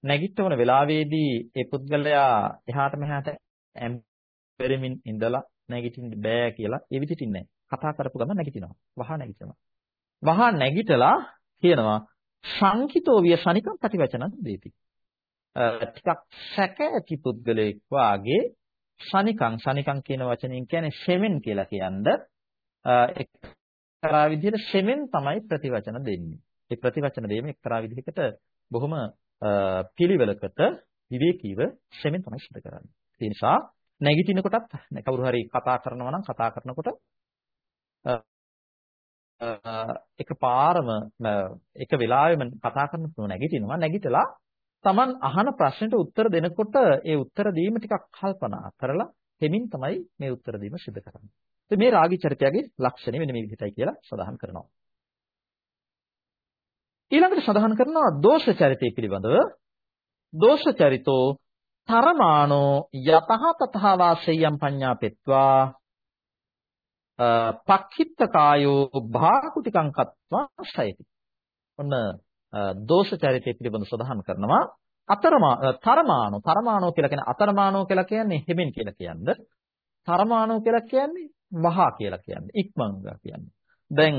නැගිටවන වෙලාවේදී ඒ පුද්ගලයා එහාට මෙහාට ඇම්පෙරමින් ඉඳලා නැගිටින්න බෑ කියලා ඒ විදිහට ඉන්නේ කතා කරපු ගමන් නැගිටිනවා. වහ නැගිටිනවා. වහ නැගිටලා කියනවා සංකිතෝ විය ශනිකම් ප්‍රතිවචනං දේති. ටිකක් සැක ඇති පුද්ගලයෙක් වාගේ ශනිකං ශනිකං කියන වචනයෙන් කියන්නේ ෂෙමෙන් කියලා කියන්නේ එක්තරා විදිහට ෂෙමෙන් තමයි ප්‍රතිවචන දෙන්නේ. ඒ ප්‍රතිවචන දෙීම එක්තරා විදිහකට බොහොම පිළිවෙලකට විවේකීව ශ්‍රමෙන් තමයි සිදු කරන්නේ. ඒ නිසා නැගිටිනකොටත් කවුරු හරි කතා කරනවා නම් කතා කරනකොට එකපාරම එක වෙලාවෙම කතා කරනකොට නැගිටිනවා නැගිටලා Taman අහන ප්‍රශ්නෙට උත්තර දෙනකොට ඒ උත්තර දීම ටිකක් කල්පනා කරලා දෙමින් තමයි මේ උත්තර දීම සිදු කරන්නේ. ඉතින් මේ රාගී චරිතයගේ ලක්ෂණය වෙන මේ විදිහටයි කියලා සඳහන් කරනවා. ඊළඟට සඳහන් කරනවා දෝෂ චරිතය පිළිබඳව දෝෂ චරිතෝ තරමානෝ යතහ තතහ වාසයම් පඤ්ඤාපෙත්වා පක්ඛිත්ත කායෝ භාකුටිකං කତ୍වා ශයති ඔන්න දෝෂ චරිතය පිළිබඳව සඳහන් කරනවා. අතරමා තරමානෝ. තරමානෝ කියලා කියන්නේ අතරමානෝ කියලා කියන්නේ හිමින් කියලා කියන්නේ. තරමානෝ කියලා කියන්නේ වහා කියලා කියන්නේ. ඉක්මංගා කියන්නේ. දැන්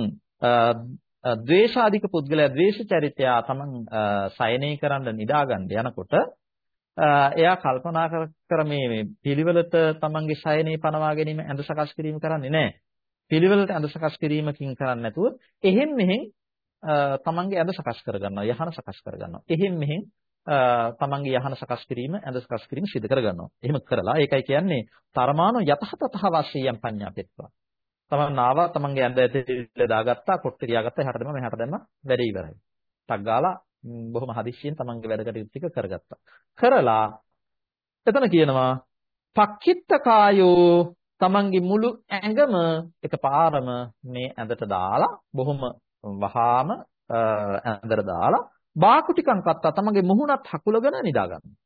ද්වේෂාධික පුද්ගලයා ද්වේෂ චරිතයා තමන් සයනය කරන්න නිදාගන්න යනකොට එයා කල්පනා කර කර මේ මේ පිළිවෙලට තමන්ගේ සයනේ පනවා ගැනීම ඇඳ සකස් කිරීම කරන්නේ නැහැ. පිළිවෙලට ඇඳ සකස් කිරීමකින් කරන්නේ නැතුව එහෙන් මෙහෙන් තමන්ගේ ඇඳ සකස් කරගන්නවා යහන සකස් කරගන්නවා. එහෙන් මෙහෙන් තමන්ගේ යහන සකස් කිරීම ඇඳ සකස් කිරීම සිදු කරගන්නවා. එහෙම කරලා ඒකයි කියන්නේ තරමානෝ යතහතතහ වාසියම් පඤ්ඤාපෙත්වා. තමන් ආවා තමන්ගේ ඇඳ ඇතුළේ දාගත්තා කොට්ටේ තියාගත්තා එහාට දැම්මා මෙහාට දැම්මා වැඩේ ඉවරයි. ටක් ගාලා බොහොම හදිස්සියෙන් තමන්ගේ වැඩ කටයුතු ටික කරගත්තා. කරලා එතන කියනවා පක්ඛිත්ත කායෝ තමන්ගේ මුළු ඇඟම එකපාරම මේ ඇඳට දාලා බොහොම වහාම ඇඳට දාලා බාකු ටිකක් අත්තා තමන්ගේ මුහුණත් හකුලගෙන නිදා ගන්නවා.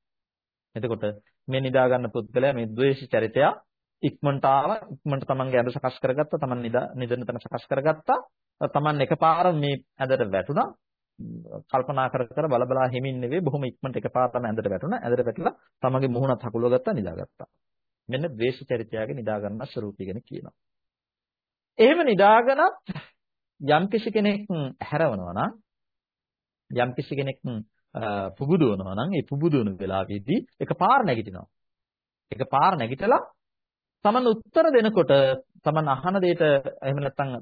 එතකොට මේ නිදා ගන්න පුද්ගලයා මේ ද්වේෂ චරිතය ඉක්මනට ආවා. ඉක්මනට තමන්ගේ ඇඳ සකස් කරගත්තා. තමන් නිදන තැන සකස් කරගත්තා. තමන් එකපාර මේ ඇඳට වැටුණා. කල්පනා කර කර බල බලා හිමින් නෙවෙයි බොහොම ඉක්මනට එකපාරටම ඇඳට වැටුණා. ඇඳට වැටලා තමන්ගේ මුහුණත් හකුලව ගත්තා නිදාගත්තා. මෙන්න ද්වේෂ චරිතයගේ නිදා ගන්න ස්වરૂපය ගැන කියනවා. එහෙම නිදාගෙනත් යම්කිසි කෙනෙක් හැරවනවා නම් යම්කිසි කෙනෙක් පුබුදුවනවා නම් ඒ පුබුදුවන වෙලාවේදී එකපාර නැගිටිනවා. එකපාර නැගිටලා තමන් උත්තර දෙනකොට තමන් අහන දෙයට එහෙම නැත්නම්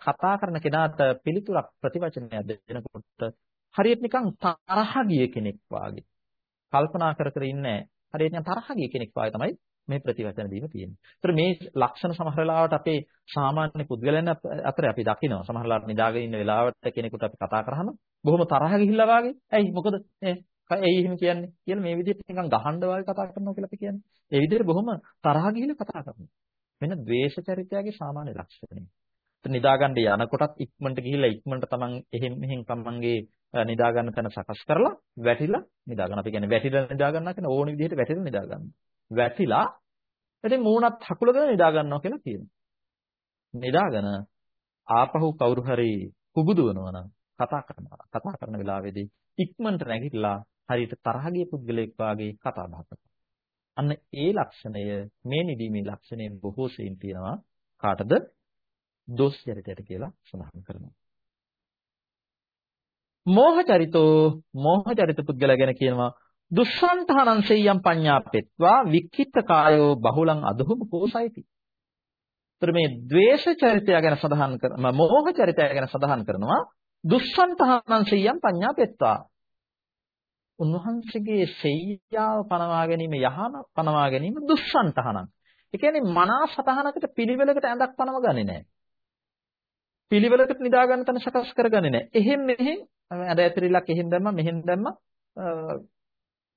කතා කරන කෙනාට පිළිතුරක් ප්‍රතිවචනයක් දෙනකොට හරියට නිකන් තරහ ගිය කෙනෙක් වාගේ කල්පනා කර කර ඉන්නේ හරියට නිකන් තරහ ගිය කෙනෙක් වාගේ තමයි මේ ප්‍රතිවචන දීම තියෙන්නේ. ඒතර මේ ලක්ෂණ සමහර වෙලාවට අපේ සාමාන්‍ය පුද්ගලයන් අතර අපි දකිනවා. සමහර වෙලාවට නිදාගෙන ඉන්න වෙලාවට කෙනෙකුට අපි කතා කරාම බොහොම තරහ ගිහිල්ලා වාගේ. ඇයි මොකද? ඇයි එහෙම කියන්නේ කියලා මේ විදිහට නිකන් ගහන්න වගේ කතා කරනවා කියලා අපි කියන්නේ. ඒ විදිහට බොහොම තරහ ගිහිල්ලා කතා කරනවා. මෙන්න ද්වේෂ චරිතයගේ සාමාන්‍ය ලක්ෂණය. නිදාගන්න යනකොටත් ඉක්මනට ගිහිල්ලා ඉක්මනට තමන් එහෙම මෙහෙන් තමන්ගේ නිදා ගන්න තැන සකස් කරලා වැටිලා නිදා ගන්න. අපි කියන්නේ වැටිලා නිදා ගන්නවා කියන ඕන විදිහට වැටිලා නිදා ගන්න. වැටිලා ඉතින් මූණත් හකුලගෙන නිදා ගන්නවා කියලා කියනවා. නිදාගෙන ආපහු කවුරු හරි කුබුදුවනවා නම් කතා කරනවා. කතා කරන වෙලාවේදී ඉක්මනට නැගිටලා හරියට තරහ ගිය පුද්ගලෙක් වාගේ කතා බහ අන්න ඒ ලක්ෂණය මේ නිදීමේ ලක්ෂණය බොහෝ සෙයින් තියෙනවා කාටද? දෝෂ චරිතයට කියලා සඳහන් කරනවා. මෝහ චරිතෝ මෝහ චරිත පුද්ගලයා ගැන කියනවා දුස්සන්තහනං සෙය්‍යම් පඤ්ඤාපෙත්වා වික්ඛිත කායෝ බහුලං අදහුම කෝසයිති. ତර මේ ද්වේෂ චරිතය ගැන සඳහන් කර මෝහ චරිතය ගැන සඳහන් කරනවා දුස්සන්තහනං සෙය්‍යම් පඤ්ඤාපෙත්වා උන්වහන්සේගේ සෙයියාව පනවා ගැනීම යහන පනවා ගැනීම දුස්සන්තහනං. ඒ කියන්නේ මනස සතහනකට පිළිවෙලකට ඇඳක් පනව ගන්නේ නැහැ. පිළිවෙලකට නිදා ගන්න තන සකස් කරගන්නේ නැහැ. එහෙන් මෙහෙන් ඇඳ ඇතිරිලක් එහෙන් දැම්ම මෙහෙන් දැම්ම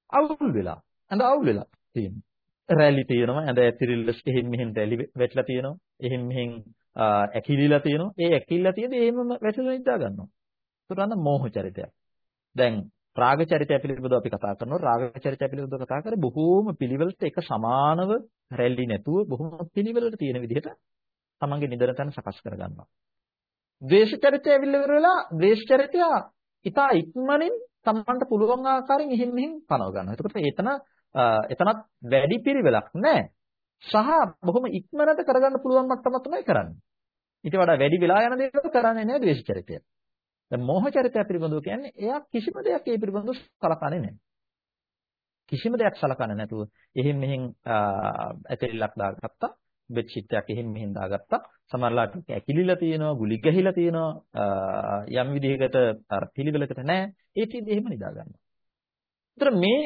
අවුල් වෙලා. ඇඳ අවුල් වෙලා තියෙනවා. රැලි තියෙනවා ඇඳ ඇතිරිල්ල එහෙන් මෙහෙන් රැලි වැටලා තියෙනවා. එහෙන් මෙහෙන් ඇකිලිලා තියෙනවා. ඒ ඇකිලිලා තියෙද්දි එහෙමම වැටලා නිදා ගන්නවා. ඒකට අන්න මෝහ චරිතයක්. දැන් රාග චරිතය පිළිබඳව අපි කතා කරනවා රාග චරිතය පිළිබඳව කතා කරේ බොහෝම පිළිවෙලට එක සමානව රැලි නැතුව බොහොම පිළිවෙලට තියෙන විදිහට තමන්ගේ නිදන තැන සකස් කරගන්නවා ද්වේෂ චරිතය ඇවිල්ලා ඉවර වෙලා ද්වේෂ චරිතය ඉතා ඉක්මනින් තමන්ට පුළුවන් ආකාරයෙන් එහෙම මෙහෙම පනව ගන්නවා. එතකොට එතන එතනත් වැඩි පිළිවෙලක් නැහැ. සහ බොහොම ඉක්මනට කරගන්න පුළුවන් මට්ටමක් තමයි කරන්නේ. ඊට වඩා වැඩි වෙලා යන දේවල් කරන්නේ නැහැ ද්වේෂ චරිතය. දැන් මෝහ චරිතය පිළිබඳව කියන්නේ එයා කිසිම දෙයක් ඒ පිළිබඳව සලකන්නේ නැහැ. කිසිම දෙයක් සලකන්නේ නැතුව එහෙන් මෙහෙන් ඇතෙල්ලක් දාගත්තා බෙඩ්ෂීට් එකක් එහෙන් මෙහෙන් දාගත්තා සමහරලාට ඇකිලිලා තියෙනවා ගුලි ගැහිලා තියෙනවා යම් විදිහකට අර පිළිවෙලකට නැහැ ඒ ටික එහෙම නිදා ගන්නවා. ඒතර මේ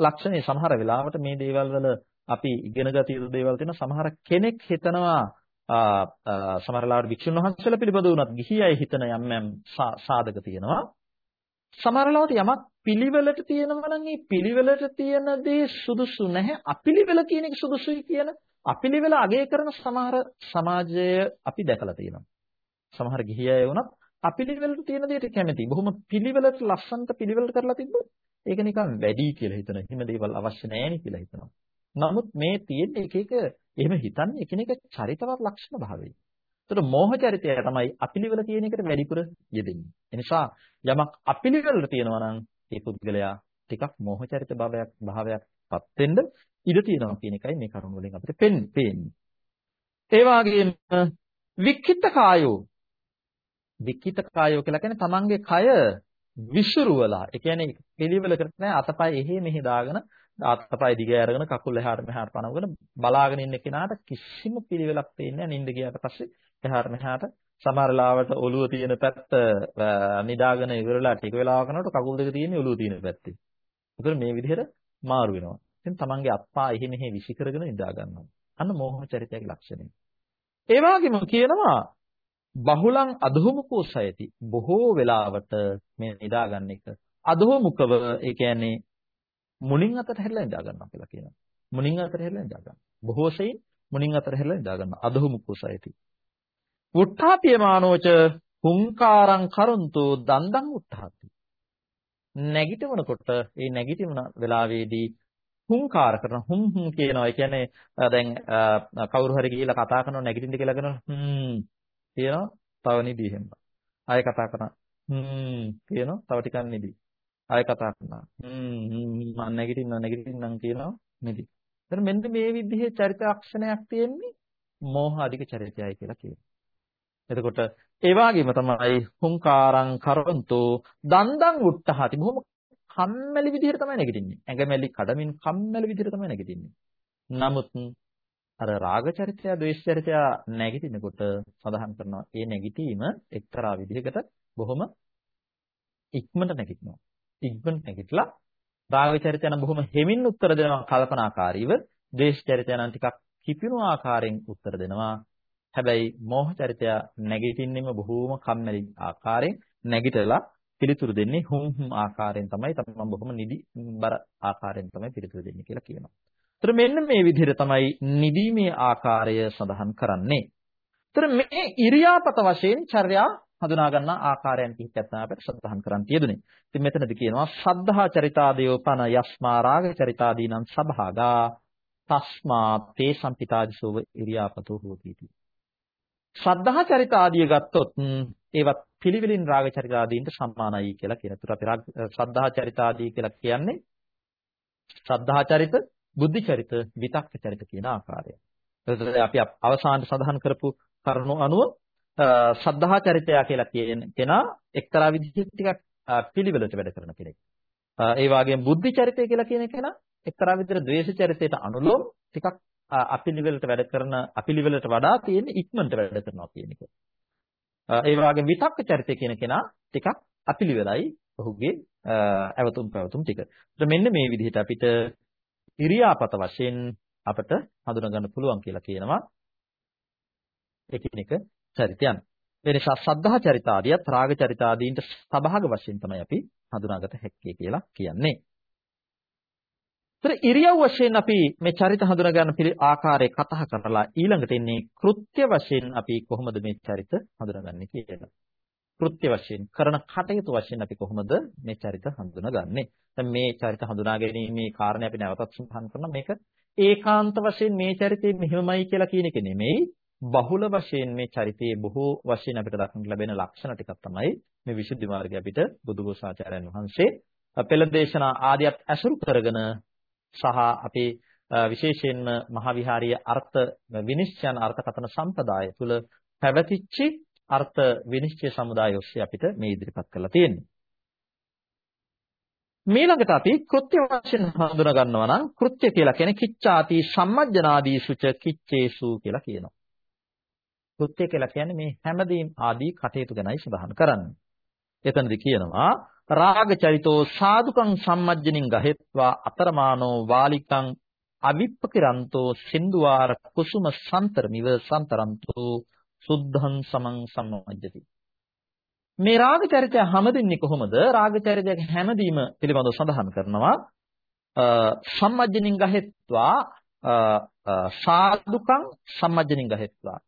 ලක්ෂණේ සමහර වෙලාවට මේ දේවල් වල අපි ඉගෙන ගත යුතු දේවල් තියෙනවා සමහර කෙනෙක් හිතනවා සමහරලාට වික්ෂුන් වහන්සේලා පිළිබඳ වුණත් ගිහි අය හිතන යම් යම් සාධක තියෙනවා සමහරලාට යමක් පිළිවෙලට තියෙනවා නම් ඒ පිළිවෙලට තියෙන දේ සුදුසු නැහැ අපිළිවෙල කියන එක සුදුසුයි කියන අපිළිවෙල අගය කරන සමහර සමාජය අපි දැකලා තියෙනවා. සමහර ගිහි අය වුණත් අපිළිවෙලට තියෙන දෙයට කැමති. බොහොම පිළිවෙලට ලස්සනට පිළිවෙලට කරලා තිබ්බොත් ඒක නිකන් වැඩි කියලා හිතන. හිම දේවල් අවශ්‍ය නැහැ කියලා හිතනවා. නමුත් මේ තියෙන එක එක එහෙම හිතන්නේ එකිනෙක චරිතවත් ලක්ෂණ භාවයයි. ඒතර මෝහ චරිතය තමයි අපිළිවෙල කියන එකට වැඩිපුර යෙදෙන්නේ. ඒ නිසා යමක් අපිළිවෙලට තියෙනවා නම් ඒ පුද්ගලයා ටිකක් මෝහ චරිත භාවයක් භාවයක්පත් වෙන්න ඉඩ තියෙනවා කියන එකයි මේ කරුණ වලින් අපිට පේන්නේ. ඒ වගේම වික්කිත කායෝ වික්කිත කායෝ කියලා කියන්නේ තමන්ගේ කය විසිරුවලා. ඒ කියන්නේ පිළිවෙලකට නෑ අතපය එහෙ මෙහෙ දාගෙන අතපය දිග අරගෙන කකුල් එහාට මෙහාට පනවගෙන බලාගෙන ඉන්න කෙනාට කිසිම පිළිවෙලක් පේන්නේ නෑ නිින්ද ගියාට පස්සේ එහාට මෙහාට සමහර ලාවට ඔළුව තියෙන පැත්ත නිදාගෙන ඉවරලා ටික වෙලාවක යනකොට කකුල් දෙක තියෙන්නේ ඔළුව තියෙන පැත්තේ. ඒකර මේ විදිහට මාරු වෙනවා. ඉතින් තමන්ගේ අත්පා එහෙ මෙහෙ විසි කරගෙන නිදා ගන්නවා. අන්න මෝහ චරිතයේ ලක්ෂණය. ඒ වගේම කියනවා බහුලං අධෝමුකෝ සයති. බොහෝ වෙලාවට මේ නිදා ගන්න එක අධෝමුකව ඒ කියන්නේ මුණින් අතට හැරිලා නිදා ගන්නවා කියලා කියනවා. මුණින් අතට හැරිලා නිදා ගන්නවා. බොහෝ සෙයින් මුණින් අතට හැරිලා නිදා ගන්නවා. අධෝමුකෝ සයති. උත්ථාපියමානෝච හුංකාරං කරුන්තු දන්දං උත්ථාති. නැගිටවනකොට ඒ නැගිටින වෙලාවේදී හුංකාර කරන හුම් හුම් කියනවා. ඒ කියන්නේ දැන් කවුරු හරි ගිහිල්ලා කතා කරනවා නැගිටින්න කියලා කරනවා. හ්ම් කියනවා. තව නිදි එහෙම. ආයෙ කතා කරනවා. හ්ම් කියනවා. තව ටිකක් නිදි. ආයෙ කතා කරනවා. හ්ම් මම නැගිටින්න නැගිටින්නම් කියනවා. නිදි. එතන මෙන්න මේ විදිහේ චරිත ලක්ෂණයක් තියෙන්නේ මෝහ අධික චරිතයයි කියලා කියනවා. එතකොට ඒ වගේම තමයි හුංකාරං කරන්තු දන්දං උට්ටහති බොහොම කම්මැලි විදිහට තමයි නැගිටින්නේ. ඇඟමැලි කඩමින් කම්මැලි විදිහට තමයි නැගිටින්නේ. නමුත් අර රාග චරිතය, ද්වේෂ චරිතය නැගිටිනකොට සඳහන් කරනවා ඒ නැගිටීම එක්තරා විදිහකට බොහොම ඉක්මනට නැගිටිනවා. ඉක්මනට නැගිටලා රාග චරිතය නම් බොහොම හෙමින් උත්තර දෙනවා කල්පනාකාරීව, ද්වේෂ චරිතය නම් ටිකක් කිපිනු ආකාරයෙන් උත්තර දෙනවා. හැබැයි මෝහ චරිතය නැගිටින්නෙම බොහෝම කම්මැලි ආකාරයෙන් නැගිටලා පිළිතුරු දෙන්නේ හුම් හුම් ආකාරයෙන් තමයි තමයි බොහොම නිදි බර ආකාරයෙන් තමයි පිළිතුරු දෙන්නේ කියලා කියනවා. ඒතර මෙන්න මේ විදිහට තමයි නිදීමේ ආකාරය සඳහන් කරන්නේ. ඒතර මේ ඉරියාපත වශයෙන් චර්යා හඳුනා ගන්න ආකාරයන් කිහිපයක් තමයි අපිට සඳහන් කරන් තියෙන්නේ. ඉතින් මෙතනදී කියනවා සද්ධා චරිතාදීව පන යස්මා රාග චරිතාදීනම් සභාගා තස්මා තේ සම්පිතාදිසෝව ඉරියාපතෝ හෝති. ශ්‍රද්ධා චරිත ආදිය ගත්තොත් ඒවත් පිළිවිලින් රාග චරිත ආදීන්ට සමානයි කියලා කියන. ඒතර අපි ශ්‍රද්ධා චරිත ආදී කියලා කියන්නේ ශ්‍රද්ධා චරිත, බුද්ධි චරිත, විතක්ක චරිත කියන ආකාරය. ඒතර අපි අවසානයේ සඳහන් කරපු කරුණු අනුව ශ්‍රද්ධා චරිතය කියලා කියන කෙනා එක්තරා විදිහකට ටිකක් පිළිවෙලට වැඩ කරන කෙනෙක්. ඒ වගේම බුද්ධි චරිතය කියලා කියන කෙනා එක්තරා විදිහට ද්වේෂ චරිතයට අනුලෝම ටිකක් අපිලිවෙලට වැඩ කරන අපිලිවෙලට වඩා තියෙන ඉක්මනට වැඩ කරනවා කියන එක. ඒ වගේම විතක්ක චරිතය කියන කෙනා ටිකක් අපිලිවෙලයි ඔහුගේ ඇවතුම් පැවතුම් ටික. ඒත් මෙන්න මේ විදිහට අපිට ඉරියාපත වශයෙන් අපට හඳුනා ගන්න පුළුවන් කියලා කියනවා. එකිනෙක චරිතයන්. ඒ නිසා සද්ධා චරිත ආදියත් රාග චරිත ආදීන්ට සබහාග වශයෙන් තමයි අපි හඳුනාගත හැක්කේ කියලා කියන්නේ. ඒතර ඉරියව් වශයෙන් අපි මේ චරිත හඳුනා ගන්න පිළි ආකාරය කතා කරලා ඊළඟට එන්නේ කෘත්‍ය වශයෙන් අපි කොහොමද මේ චරිත හඳුනාගන්නේ කියලා. කෘත්‍ය වශයෙන් කරන කටයුතු වශයෙන් අපි කොහොමද මේ චරිත හඳුනාගන්නේ? දැන් මේ චරිත හඳුනා ගැනීමේ කාරණේ අපි නැවතත් සඳහන් කරනවා මේක ඒකාන්ත වශයෙන් මේ චරිතේ මෙහෙමයි කියලා කියන එක නෙමෙයි. බහුල වශයෙන් මේ චරිතයේ බොහෝ වශයෙන් අපිට දක්නට ලැබෙන ලක්ෂණ ටිකක් තමයි මේ විසුද්ධි මාර්ගය අපිට බුදුගෝසාචාර්යයන් වහන්සේ පෙළ දේශනා ආදියත් ඇසුරු කරගෙන සහ අපේ විශේෂයෙන්ම මහවිහාරීය අර්ථ විනිශ්චයන අර්ථකථන සම්ප්‍රදාය තුළ පැවතිච්ච අර්ථ විනිශ්චය සමුදාය ඔස්සේ අපිට මේ ඉදිරිපත් කරලා තියෙන්නේ. මේළඟට අපි කෘත්‍ය වශයෙන් හඳුනා ගන්නවා නම් කෘත්‍ය කියලා කියන්නේ කිච්ඡාති සම්මජ්ජනාදීසුච කිච්චේසු කියලා කියනවා. කෘත්‍ය කියලා කියන්නේ මේ හැමදේම ආදී කටයුතු ගැනයි සඳහන් කරන්නේ. එතනදී කියනවා රාග චරිතෝ සාදුකං සම්මජ්ජනින් ගහෙත්වා අතරමානෝ වාලිකං අවිප්පකිරන්තෝ සින්දුවාර කුසුම සන්තරමිව සන්තරන්තෝ සුද්ධං සමං සම්මජ්ජති. මේ රාග චරිතය හැමදින්නේ කොහොමද? රාග චරිතයක හැමදීම පිළිබඳව සඳහන් කරනවා සම්මජ්ජනින් ගහෙත්වා සාදුකං සම්මජ්ජනින් ගහෙත්වා.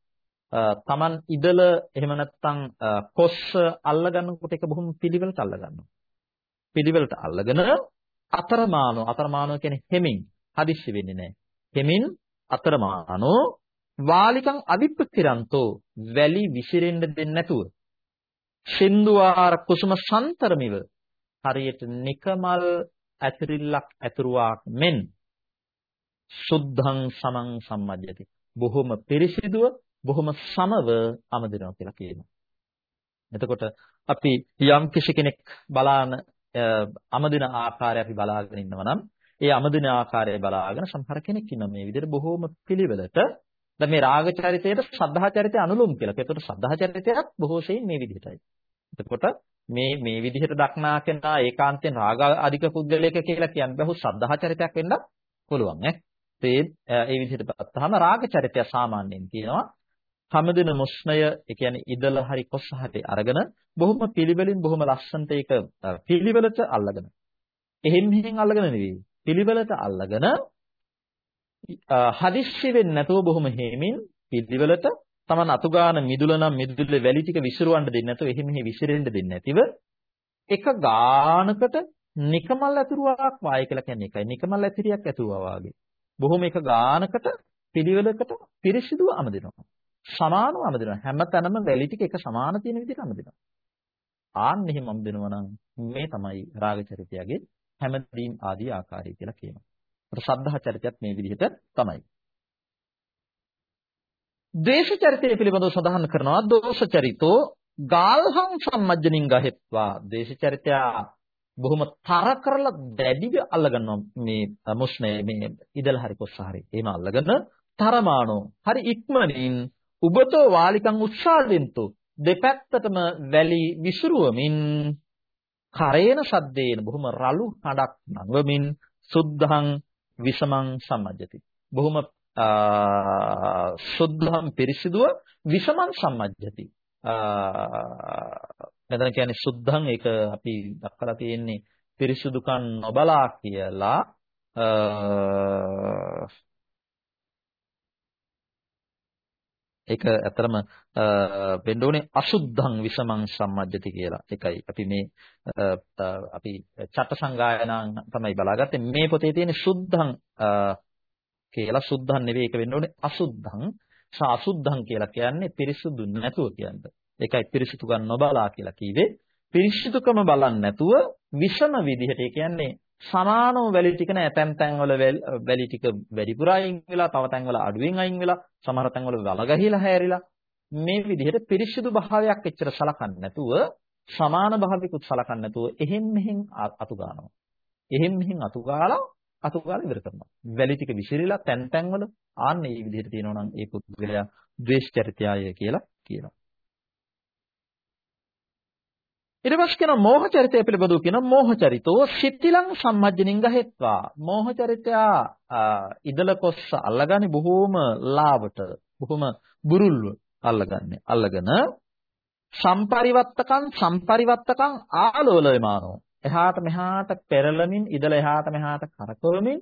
තමන් ඉදල එහෙම නැත්නම් කොස්ස අල්ල ගන්නකොට ඒක බොහොම පිළිවෙලට අල්ල ගන්නවා. පිළිවෙලට අල්ලගෙන අතරමානෝ අතරමානෝ කියන්නේ හෙමින් හදිස්සි වෙන්නේ නැහැ. හෙමින් අතරමානෝ වාලිකං අවිප්පතිරන්තෝ වැලි විසිරෙන්න දෙන්නේ නැතුව සින්දුවාර කුසුම සන්තරමිව හරියට නිකමල් ඇතිරිල්ලක් ඇතුරුවාක් මෙන් සුද්ධං සමං සම්මජ්ජති බොහොම පිරිසිදුව බොහොම සමව අමදිනවා කියලා කියනවා. එතකොට අපි යම් කිසි කෙනෙක් බලාන අමදින ආකාරය අපි බලාගෙන ඉන්නවා නම් ඒ අමදින ආකාරය බලාගෙන සමහර කෙනෙක් ඉන්නවා මේ විදිහට බොහොම පිළිවෙලට දැන් මේ රාග චරිතයට ශ්‍රද්ධා චරිතය අනුලෝම කියලා. ඒකට ශ්‍රද්ධා චරිතයත් බොහෝ සෙයින් මේ විදිහටයි. එතකොට මේ මේ විදිහට දක්නා කෙනා ඒකාන්තයෙන් රාග අධික පුද්ගලයෙක් කියලා කියන්න බෑ. ඔහු ශ්‍රද්ධා චරිතයක් වෙන්න පුළුවන් ඈ. ඒ ඒ විදිහට ගත්තාම රාග චරිතය සාමාන්‍යයෙන් කියනවා හැමදින මුස්නය ඒ කියන්නේ ඉදල හරි කොස්ස හරි අරගෙන බොහොම පිළිවෙලින් බොහොම ලස්සනට ඒක පිළිවෙලට අල්ලගෙන. එහෙම් මෙහෙන් අල්ලගෙන නෙවෙයි. පිළිවෙලට අල්ලගෙන හදිස්සි වෙන්නේ නැතුව බොහොම හේමින් පිළිවෙලට Taman අතුගාන මිදුල නම් මිදුලේ වැලි ටික විසිරවන්න දෙන්නේ නැතුව එහෙම මෙහෙ විසිරෙන්න දෙන්නේ නැතිව එක ගානකට නිකමල් ඇතුරුවක් වාය කියලා කියන්නේ එකයි. නිකමල් ඇතිරියක් ඇතුරුවා වාගේ. බොහොම එක ගානකට පිළිවෙලකට පිරිසිදුව අමදිනවා. සමානව අමදිනවා. හැමතැනම වැලි ටික එක සමාන තියෙන විදිහට අමදිනවා. ආන්න එහෙම අමදිනවා නම් මේ තමයි රාග චරිතයගේ හැමදීම් ආදී ආකාරය කියලා කියනවා. ඒත් සද්ධා චරිතයත් මේ විදිහට තමයි. ද්වේෂ චරිතය පිළිබඳව සඳහන් කරනවා දෝෂ චරිතෝ ගාල්හං සම්මජ්ජනින් ගහෙත්වා ද්වේෂ චරිතය බොහොම තර කරලා දැඩිව අල්ලගන්නවා මේ මුස්නේ මේ ඉදල හරි කොස්ස හරි එහෙම අල්ලගෙන තරමානෝ හරි ඉක්මනින් උබතෝ වාලිකං උස්සාදෙන්තු දෙපැත්තටම වැලි විසිරුවමින් කරේන ශබ්දේන බොහොම රළු හඬක් නංවමින් සුද්ධං විසමං සම්මජ්ජති. බොහොම සුද්ධං පිරිසිදුව විසමං සම්මජ්ජති. මෙතන කියන්නේ සුද්ධං ඒක අපි දක්වලා තියෙන්නේ පිරිසුදුකම් නොබලා කියලා. ඒක ඇත්තරම වෙන්න ඕනේ අසුද්ධං විසමං සම්මජ්ජති කියලා. ඒකයි අපි මේ අපි චත්ත සංගායනා තමයි බලාගත්තේ මේ පොතේ තියෙන සුද්ධං කියලා සුද්ධං නෙවෙයි ඒක වෙන්න ඕනේ අසුද්ධං. සාසුද්ධං කියලා කියන්නේ පිරිසුදු නැතුව කියන්නේ. ඒකයි පිරිසුදුකම් නොබලා කියලා කිව්වේ. පිරිසුදුකම බලන්නේ නැතුව විෂම විදිහට ඒ කියන්නේ සමානව වැලි ටික නෑ ඇතැම් තැන්වල වැලි ටික වැඩිපුර අයින් වෙලා තව තැන්වල අඩුවෙන් අයින් වෙලා සමහර තැන්වල වල ගහිලා හැරිලා මේ විදිහට පිරිසිදු භාවයක් එච්චර සලකන්නේ නැතුව සමාන භාවිකුත් සලකන්නේ නැතුව එහෙන් මෙහෙන් අතු ගන්නවා. එහෙන් මෙහෙන් අතු ගාලා අතු ගාලා ඉවර කරනවා. වැලි ටික විසිරිලා තැන් තැන්වල ආන්න මේ විදිහට තියෙනවා නම් ඒ පුද්ගලයා ද්වේෂ චරිතයය කියලා කියනවා. ඊට පස්සේ කියන මෝහ චරිතය පිළිබඳව කියන මෝහ චරිතෝ සිතිලං සම්මජ්ජනින් ගහෙත්වා මෝහ චරිතය ඉදල කොස්ස අල්ලගන්නේ බොහෝම ලාවට බොහොම බුරුල්ව අල්ලගන්නේ. අල්ලගෙන සම්පරිවත්තකං සම්පරිවත්තකං ආලෝලයමානෝ. එහාට මෙහාට පෙරලමින් ඉදල එහාට මෙහාට කරකවමින්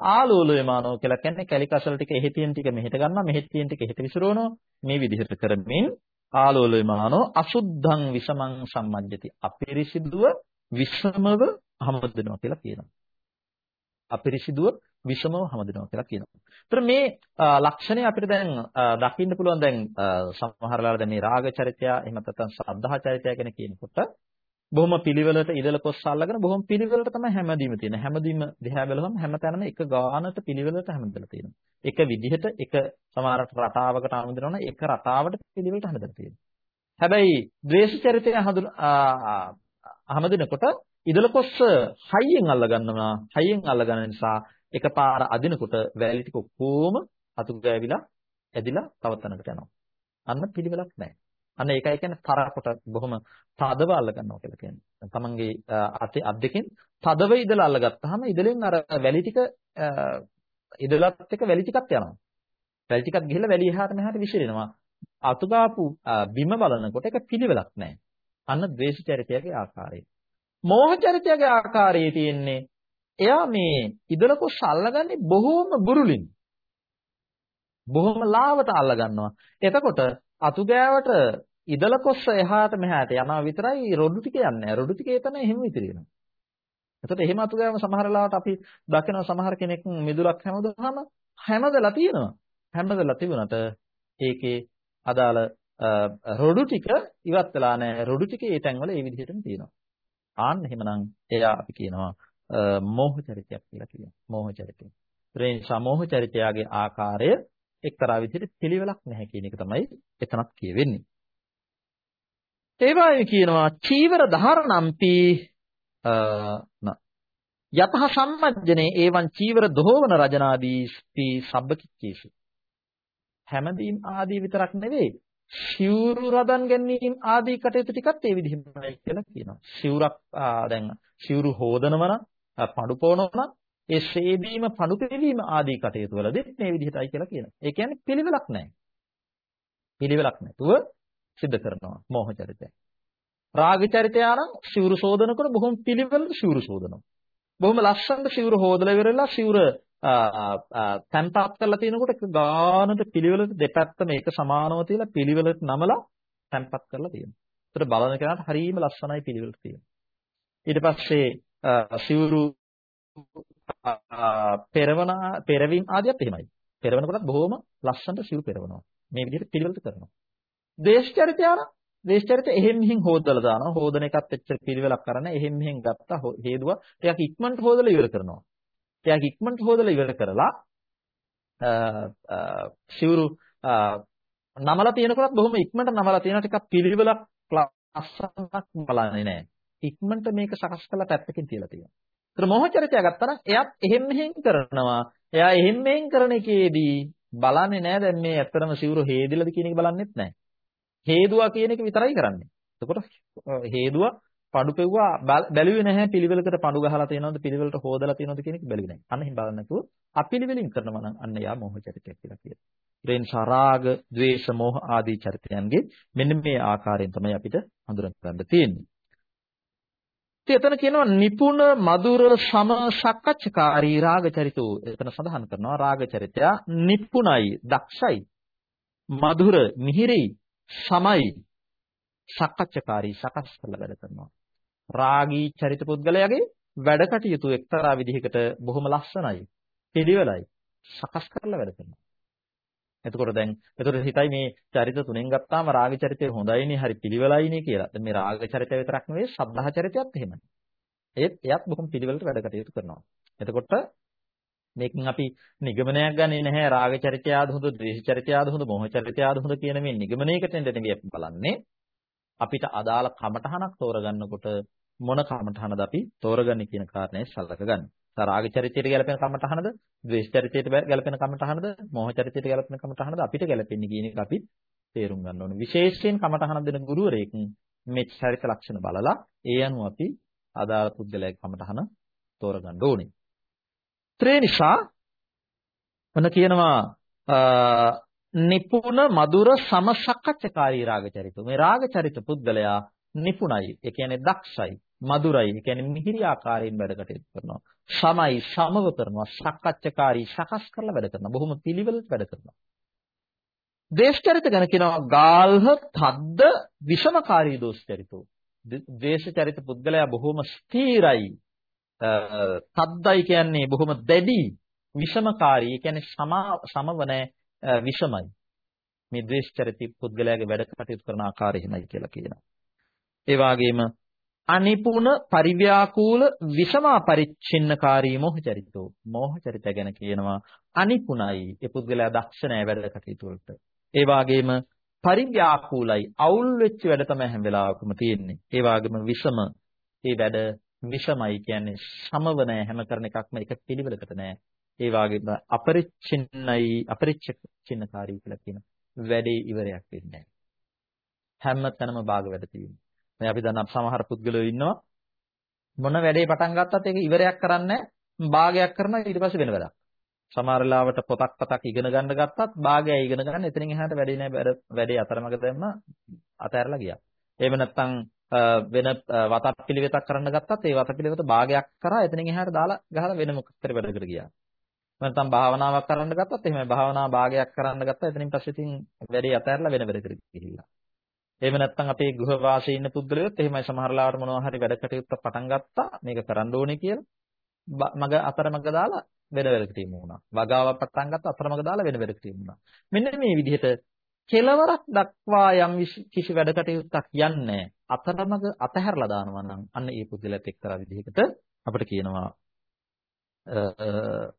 ආලෝලයමානෝ කියලා කියන්නේ කැලිකසල් ටික එහෙ තියෙන ටික මෙහෙට ගන්නවා මෙහෙ තියෙන ටික එහෙට විසිරවනවා. මේ විදිහට කරමින් ආලෝලයමානෝ අසුද්ධං විසමං සම්මජ්ජති අපිරිසිදුව විසමව හමදනවා කියලා කියනවා. අපිරිසිදුව විෂමව හැමදෙනවා කියලා කියනවා. ඒතර මේ ලක්ෂණය අපිට දැන් දකින්න පුළුවන් දැන් සමහර වෙලාවට දැන් මේ රාග චරිතය එහෙම නැත්නම් ශ්‍රද්ධා චරිතය ගැන කියනකොට බොහොම පිළිවෙලට ඉදල කොස්ස අල්ලගෙන බොහොම පිළිවෙලට තමයි හැමදීම තියෙන්නේ. හැමදීම දිහා බැලුවම හැමතැනම එක ගානට පිළිවෙලට හැමදෙලා තියෙනවා. එක විදිහට එක සමහරට රටාවකට අනුදිනවනම් එක රටාවට පිළිවෙලට හැමදෙලා තියෙනවා. හැබැයි ද්වේෂ චරිතය හඳුන අහමදිනකොට ඉදල කොස්ස හයියෙන් අල්ල ගන්නවා. හයියෙන් අල්ල ගන්න නිසා එකපාර අදිනකොට වැලි ටික ඔක්කොම අතු ගෑවිලා ඇදිලා තව තැනකට යනවා. අන්න පිළිවෙලක් නැහැ. අන්න ඒකයි කියන්නේ තරකොට බොහොම තදව අල්ල ගන්නවා කියලා කියන්නේ. තමන්ගේ අතේ අත් දෙකෙන් තදව ඉදලා අල්ලගත්තාම ඉදලෙන් අර වැලි ටික ඉදලත් එක වැලි ටිකක් යනවා. වැලි ටිකක් ගිහිල්ලා වැලි එහාට මෙහාට විසිරෙනවා. අතුගාපු බිම බලනකොට ඒක පිළිවෙලක් නැහැ. අන්න ද්වේෂ චරිතයගේ ආකාරය. මෝහ චරිතයගේ ආකාරයේ තියෙන්නේ එයා මේ ඉදලකොස් අල්ලගන්නේ බොහොම බුරුලින්. බොහොම ලාවට අල්ල ගන්නවා. එතකොට අතුගෑවට ඉදලකොස්ස එහාට මෙහාට යනවා විතරයි රොඩු ටික යන්නේ නැහැ. රොඩු ටික එතන එහෙම විතරේනවා. එතකොට එහෙම අතුගෑවම සමහර ලාවට අපි දකිනවා සමහර කෙනෙක් මිදුලක් හැමදාම හැමදලා තියෙනවා. හැමදලා තිබුණාට ඒකේ අදාළ රොඩු ටික ඉවත් වෙලා නැහැ. රොඩු ටික ඒ තැන්වල ඒ විදිහටම තියෙනවා. ආන්න එහෙමනම් එයා අපි කියනවා මෝහ චරිතයක් කියලා කියනවා. මෝහ චරිතය. ඒ සමෝහ චරිතයගේ ආකාරය එක්තරා විදිහට පිළිවෙලක් නැහැ කියන එක තමයි එතනත් කියවෙන්නේ. ඒ වගේ කියනවා චීවර ධාරණම්පි යතහ සම්මජ්ජනේ එවං චීවර දෝවන රජනාදී ස්ති සබ්බකිච්චේසු හැමදීම් ආදී විතරක් නෙවෙයි සිවුරු රදන් ගැනීම ආදී කටයුතු ටිකත් ඒ විදිහමයි කියලා කියනවා. සිවුරක් දැන් සිවුරු හොදනවනම් පඩු පොවනවනම් ඒ ශේබීම පණු පිළිවීම ආදී කටයුතු වලදී මේ විදිහටයි කියලා කියනවා. ඒ කියන්නේ පිළිවෙලක් නැහැ. පිළිවෙලක් නැතුව සිද්ධ කරනවා මෝහ චරිතය. රාග චරිතය නම් සිවුරු සෝදනකොට බොහොම පිළිවෙලට සිවුරු සෝදනවා. බොහොම ලස්සනට සිවුරු හොදලා ඉවරලා සිවුර තැන්පත් කරලා තිනකොට එක ගානට පිළිවෙලට දෙපැත්තම එක සමානව තියලා පිළිවෙලට නමලා තැන්පත් කරලා තියෙනවා. ඒතර බලන කෙනාට හරියම ලස්සනයි පිළිවෙලට තියෙනවා. ඊට පස්සේ සිවුරු පෙරවන පෙරවීම ආදියත් එහෙමයි. පෙරවන කොටත් බොහොම ලස්සනට සිව් පෙරවනවා. මේ විදිහට පිළිවෙලට කරනවා. දේශ චරිතය ආන දේශ චරිතය එහෙම් මෙහෙන් හොදලා දානවා. හොදන එකත් එච්චර පිළිවෙලක් කරන්නේ එහෙම් මෙහෙන් ගත්තා හේදුවා. ටිකක් ඉක්මනට හොදලා ඉවර කරනවා. ටිකක් ඉක්මනට හොදලා ඉවර කරලා සිවුරු නමලා තියෙනකොටත් බොහොම ඉක්මනට නමලා තියෙනවා ටිකක් පිළිවෙලක් ලස්සනක් බලන්නේ නැහැ. ඉක්මනට මේක සකස් කරලා පැත්තකින් තියලා තියෙනවා. ඒතර මොහ චරිතය ගත්තා නම් එයාත් එහෙම් මෙහෙම් කරනවා. එයා එහෙම් මෙහෙම් කරන එකේදී බලන්නේ නැහැ දැන් මේ ඇත්තටම සිවුරු හේදිලාද කියන එක බලන්නෙත් නැහැ. හේදුවා කියන එක විතරයි කරන්නේ. එතකොට හේදුවා පඩු පෙව්වා බැලුවේ නැහැ පිළිවෙලකට පඩු ගහලා තියෙනවද පිළිවෙලට හොදලා තියෙනවද කියන එක බැලුවේ නැහැ. අන්න එහෙම බලන්නේ නැතුව අපිළිවෙලින් කරනවා නම් අන්න යා මොහ චරිතයක් කියලා කියනවා. ඒ නිසා රාග, ద్వේෂ, මෝහ ආදී චරිතයන්ගේ මෙන්න මේ ආකාරයෙන් තමයි අපිට හඳුනා ගන්න තියෙන්නේ. එතන කියනවා නිපුණ මధుර සම සක්කච්ඡකාරී රාග චරිතෝ එතන සඳහන් කරනවා රාග චරිතය නිපුණයි දක්ෂයි. මధుර මිහිරි සමයි. සක්කච්ඡකාරී සකස් කරලා වැඩ කරනවා. රාගී චරිත පුද්ගලයාගේ වැඩ කටයුතු එක්තරා විදිහකට බොහොම ලස්සනයි පිළිවෙලයි. සකස් කරලා වැඩ කරනවා. එතකොට දැන් එතකොට හිතයි මේ චරිත තුනෙන් ගත්තාම රාග චරිතය හොඳයිනේ හරි පිළිවෙලයිනේ කියලා. දැන් මේ රාග චරිතය විතරක් නෙවෙයි සද්ධා චරිතයත් එහෙමයි. ඒත් එයත් බොහොම පිළිවෙලට වැඩ කටයුතු කරනවා. එතකොට මේකෙන් අපි නිගමනයක් ගන්නේ නැහැ රාග චරිතය ආද හොඳ, ද්වේෂ චරිතය ආද හොඳ, මොහ චරිතය ආද හොඳ කියන මේ නිගමනයකට නෙවෙයි අපි බලන්නේ. අපිට අදාළ කමටහනක් තෝරගන්නකොට මොන කමටහනද අපි තෝරගන්නේ කියන කාරණේ සලක ගන්න. රාග චරිතයට ගැලපෙන කමටහනද, ද්වේෂ චරිතයට ගැලපෙන කමටහනද, මෝහ චරිතයට ගැලපෙන කමටහනද අපිට ගැලපෙන්නේ කියන එක අපි තේරුම් ගන්න ඕනේ. විශේෂයෙන් කමටහන දෙන ගුරුවරයෙක් මේ චරිත ලක්ෂණ බලලා ඒ අනුව අපි අදාළ පුද්ගලයාගේ කමටහන තෝරගන්න ඕනේ. ත්‍රේ නිසා මොන කියනවා නිපුණ මధుර සමසක්කච්ඡකාරී රාග චරිත. මේ රාග චරිත පුද්ගලයා නිපුණයි. ඒ කියන්නේ දක්ෂයි. මధుරයි. ඒ කියන්නේ මිහිරි ආකාරයෙන් වැඩ කටයුතු කරනවා. සමයි සමව කරනවා. සක්කච්ඡකාරී සකස් කරලා වැඩ කරනවා. බොහොම පිළිවෙලට වැඩ කරනවා. දේශචරිත ගැන කියනවා ගාල්හ තද්ද විෂමකාරී දෝෂචරිතෝ. දේශචරිත පුද්ගලයා බොහොම ස්ථීරයි. තද්දයි කියන්නේ බොහොම දැඩි විෂමකාරී කියන්නේ සමවන විෂමයි. මේ ද්වේෂ චරිතී පුද්ගලයාගේ වැඩ කටයුතු කරන ආකාරය එහෙමයි කියලා කියනවා. ඒ වගේම අනිපුණ පරිව්‍යාකූල විෂමා පරිච්ඡින්නකාරී මොහ චරිතෝ. මොහ චරිතය ගැන කියනවා අනිපුණයි. ඒ පුද්ගලයා දක්ෂ නැහැ වැඩ කටයුතු වලට. ඒ වගේම පරිව්‍යාකූලයි අවුල් වෙච්ච වැඩ තමයි හැම වෙලාවකම තියෙන්නේ. ඒ වගේම විෂම ඒ වැඩ විෂමයි කියන්නේ සමව නැහැ හැම කරන එකක්ම එක පිළිවෙලකට නැහැ ඒ වගේම අපරිච්ඡින්නයි අපරිච්ඡින්නකාරී කියලා කියන වැඩේ ඉවරයක් වෙන්නේ නැහැ හැම තැනම භාග වැඩ තියෙනවා. දැන් අපි දන්න සමහර පුද්ගලයෝ ඉන්නවා මොන වැඩේ පටන් ගත්තත් ඒක ඉවරයක් කරන්නේ භාගයක් කරනවා ඊට පස්සේ වෙන වැඩක්. සමහර වෙලාවට පොතක් පතක් ඉගෙන ගන්න ගත්තත් භාගය ඉගෙන ගන්න එතනින් එහාට වැඩේ නෑ වැඩේ අතරමඟ දැම්ම අතහැරලා ගියා. එහෙම නැත්නම් වෙන වතක් පිළිවෙතක් කරන්න ගත්තත් ඒ වත පිළිවෙත භාගයක් කරා එතනින් එහාට දාලා ගහලා වෙන මොකක්ද වැඩකට ගියා. නැත්නම් භාවනාවක් කරන්න ගත්තත් එහෙමයි භාවනා භාගයක් කරන්න ගත්තා එතනින් පස්සේ ඉතින් වැඩේ අතහැරලා වෙන වැඩකට ගිහිල්ලා. එහෙම නැත්නම් අපේ ගෘහ වාසයේ ඉන්න පුද්ගලයොත් එහෙමයි සමහර ලාවට මොනවා හරි වැඩ කටයුත්ත පටන් ගත්තා මේක කරන්න ඕනේ කියලා මග අතරමඟ දාලා වෙන වැඩකට යමු වුණා. වගාවක් පටන් ගත්තා අතරමඟ දාලා වෙන වැඩකට යමු වුණා. මෙන්න මේ විදිහට කෙලවරක් දක්වා යම් කිසි වැඩ කටයුත්තක් යන්නේ අතරමඟ අතහැරලා දානවා නම් අන්න ඒ පුද්ගලයාත් එක්තරා විදිහකට අපිට කියනවා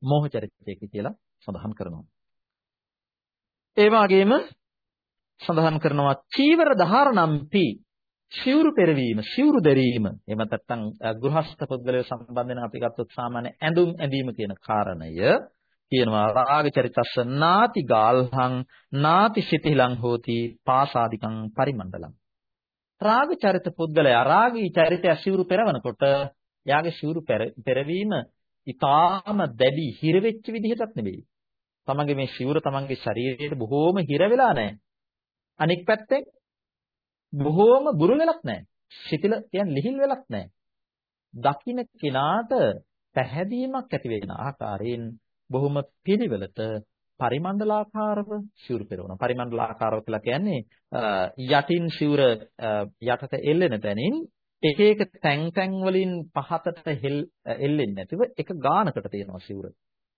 මෝහ චරිතයක කියලා සඳහන් කරනවා. ඒ වගේම සඳහන් කරනවා චීවර ධාරණම්පි සිවුරු පෙරවීම සිවුරු දැරීම. එහෙම නැත්නම් ගෘහස්ත පුද්ගලය සම්බන්ධයෙන් අපි ගත්තොත් සාමාන්‍ය ඇඳුම් ඇඳීම කියන කාරණය කියනවා. රාග චරිතස්ස නාති ගාල්හං නාති සිතිලං හෝති පාසාදිකං පරිමණ්ඩලං. රාග චරිත පුද්ගලයා රාගී චරිතය සිවුරු පෙරවනකොට යාගේ සිවුරු පෙරවීම ඊටාම දැඩි හිර වෙච්ච විදිහටත් නෙවෙයි. තමන්ගේ මේ සිවුර තමන්ගේ ශරීරයට බොහෝම හිර වෙලා නැහැ. අනික් පැත්තෙන් බොහෝම බුරුල් වෙලක් නැහැ. ශිතිල කියන්නේ ලිහිල් වෙලක් නැහැ. දකින්න කෙනාට පැහැදීමක් ඇති වෙන ආකාරයෙන් බොහොම පිළිවෙලට පරිමණ්ඩලාකාරව සිවුරු පෙරවනවා. පරිමණ්ඩලාකාරව කියලා කියන්නේ යටින් සිවුර යටට එල්ලෙන තැනින් එක එක තැන් තැන් වලින් පහතට එල්ලෙන්නේ නැතිව එක ගානකට තියෙනවා සිවුර.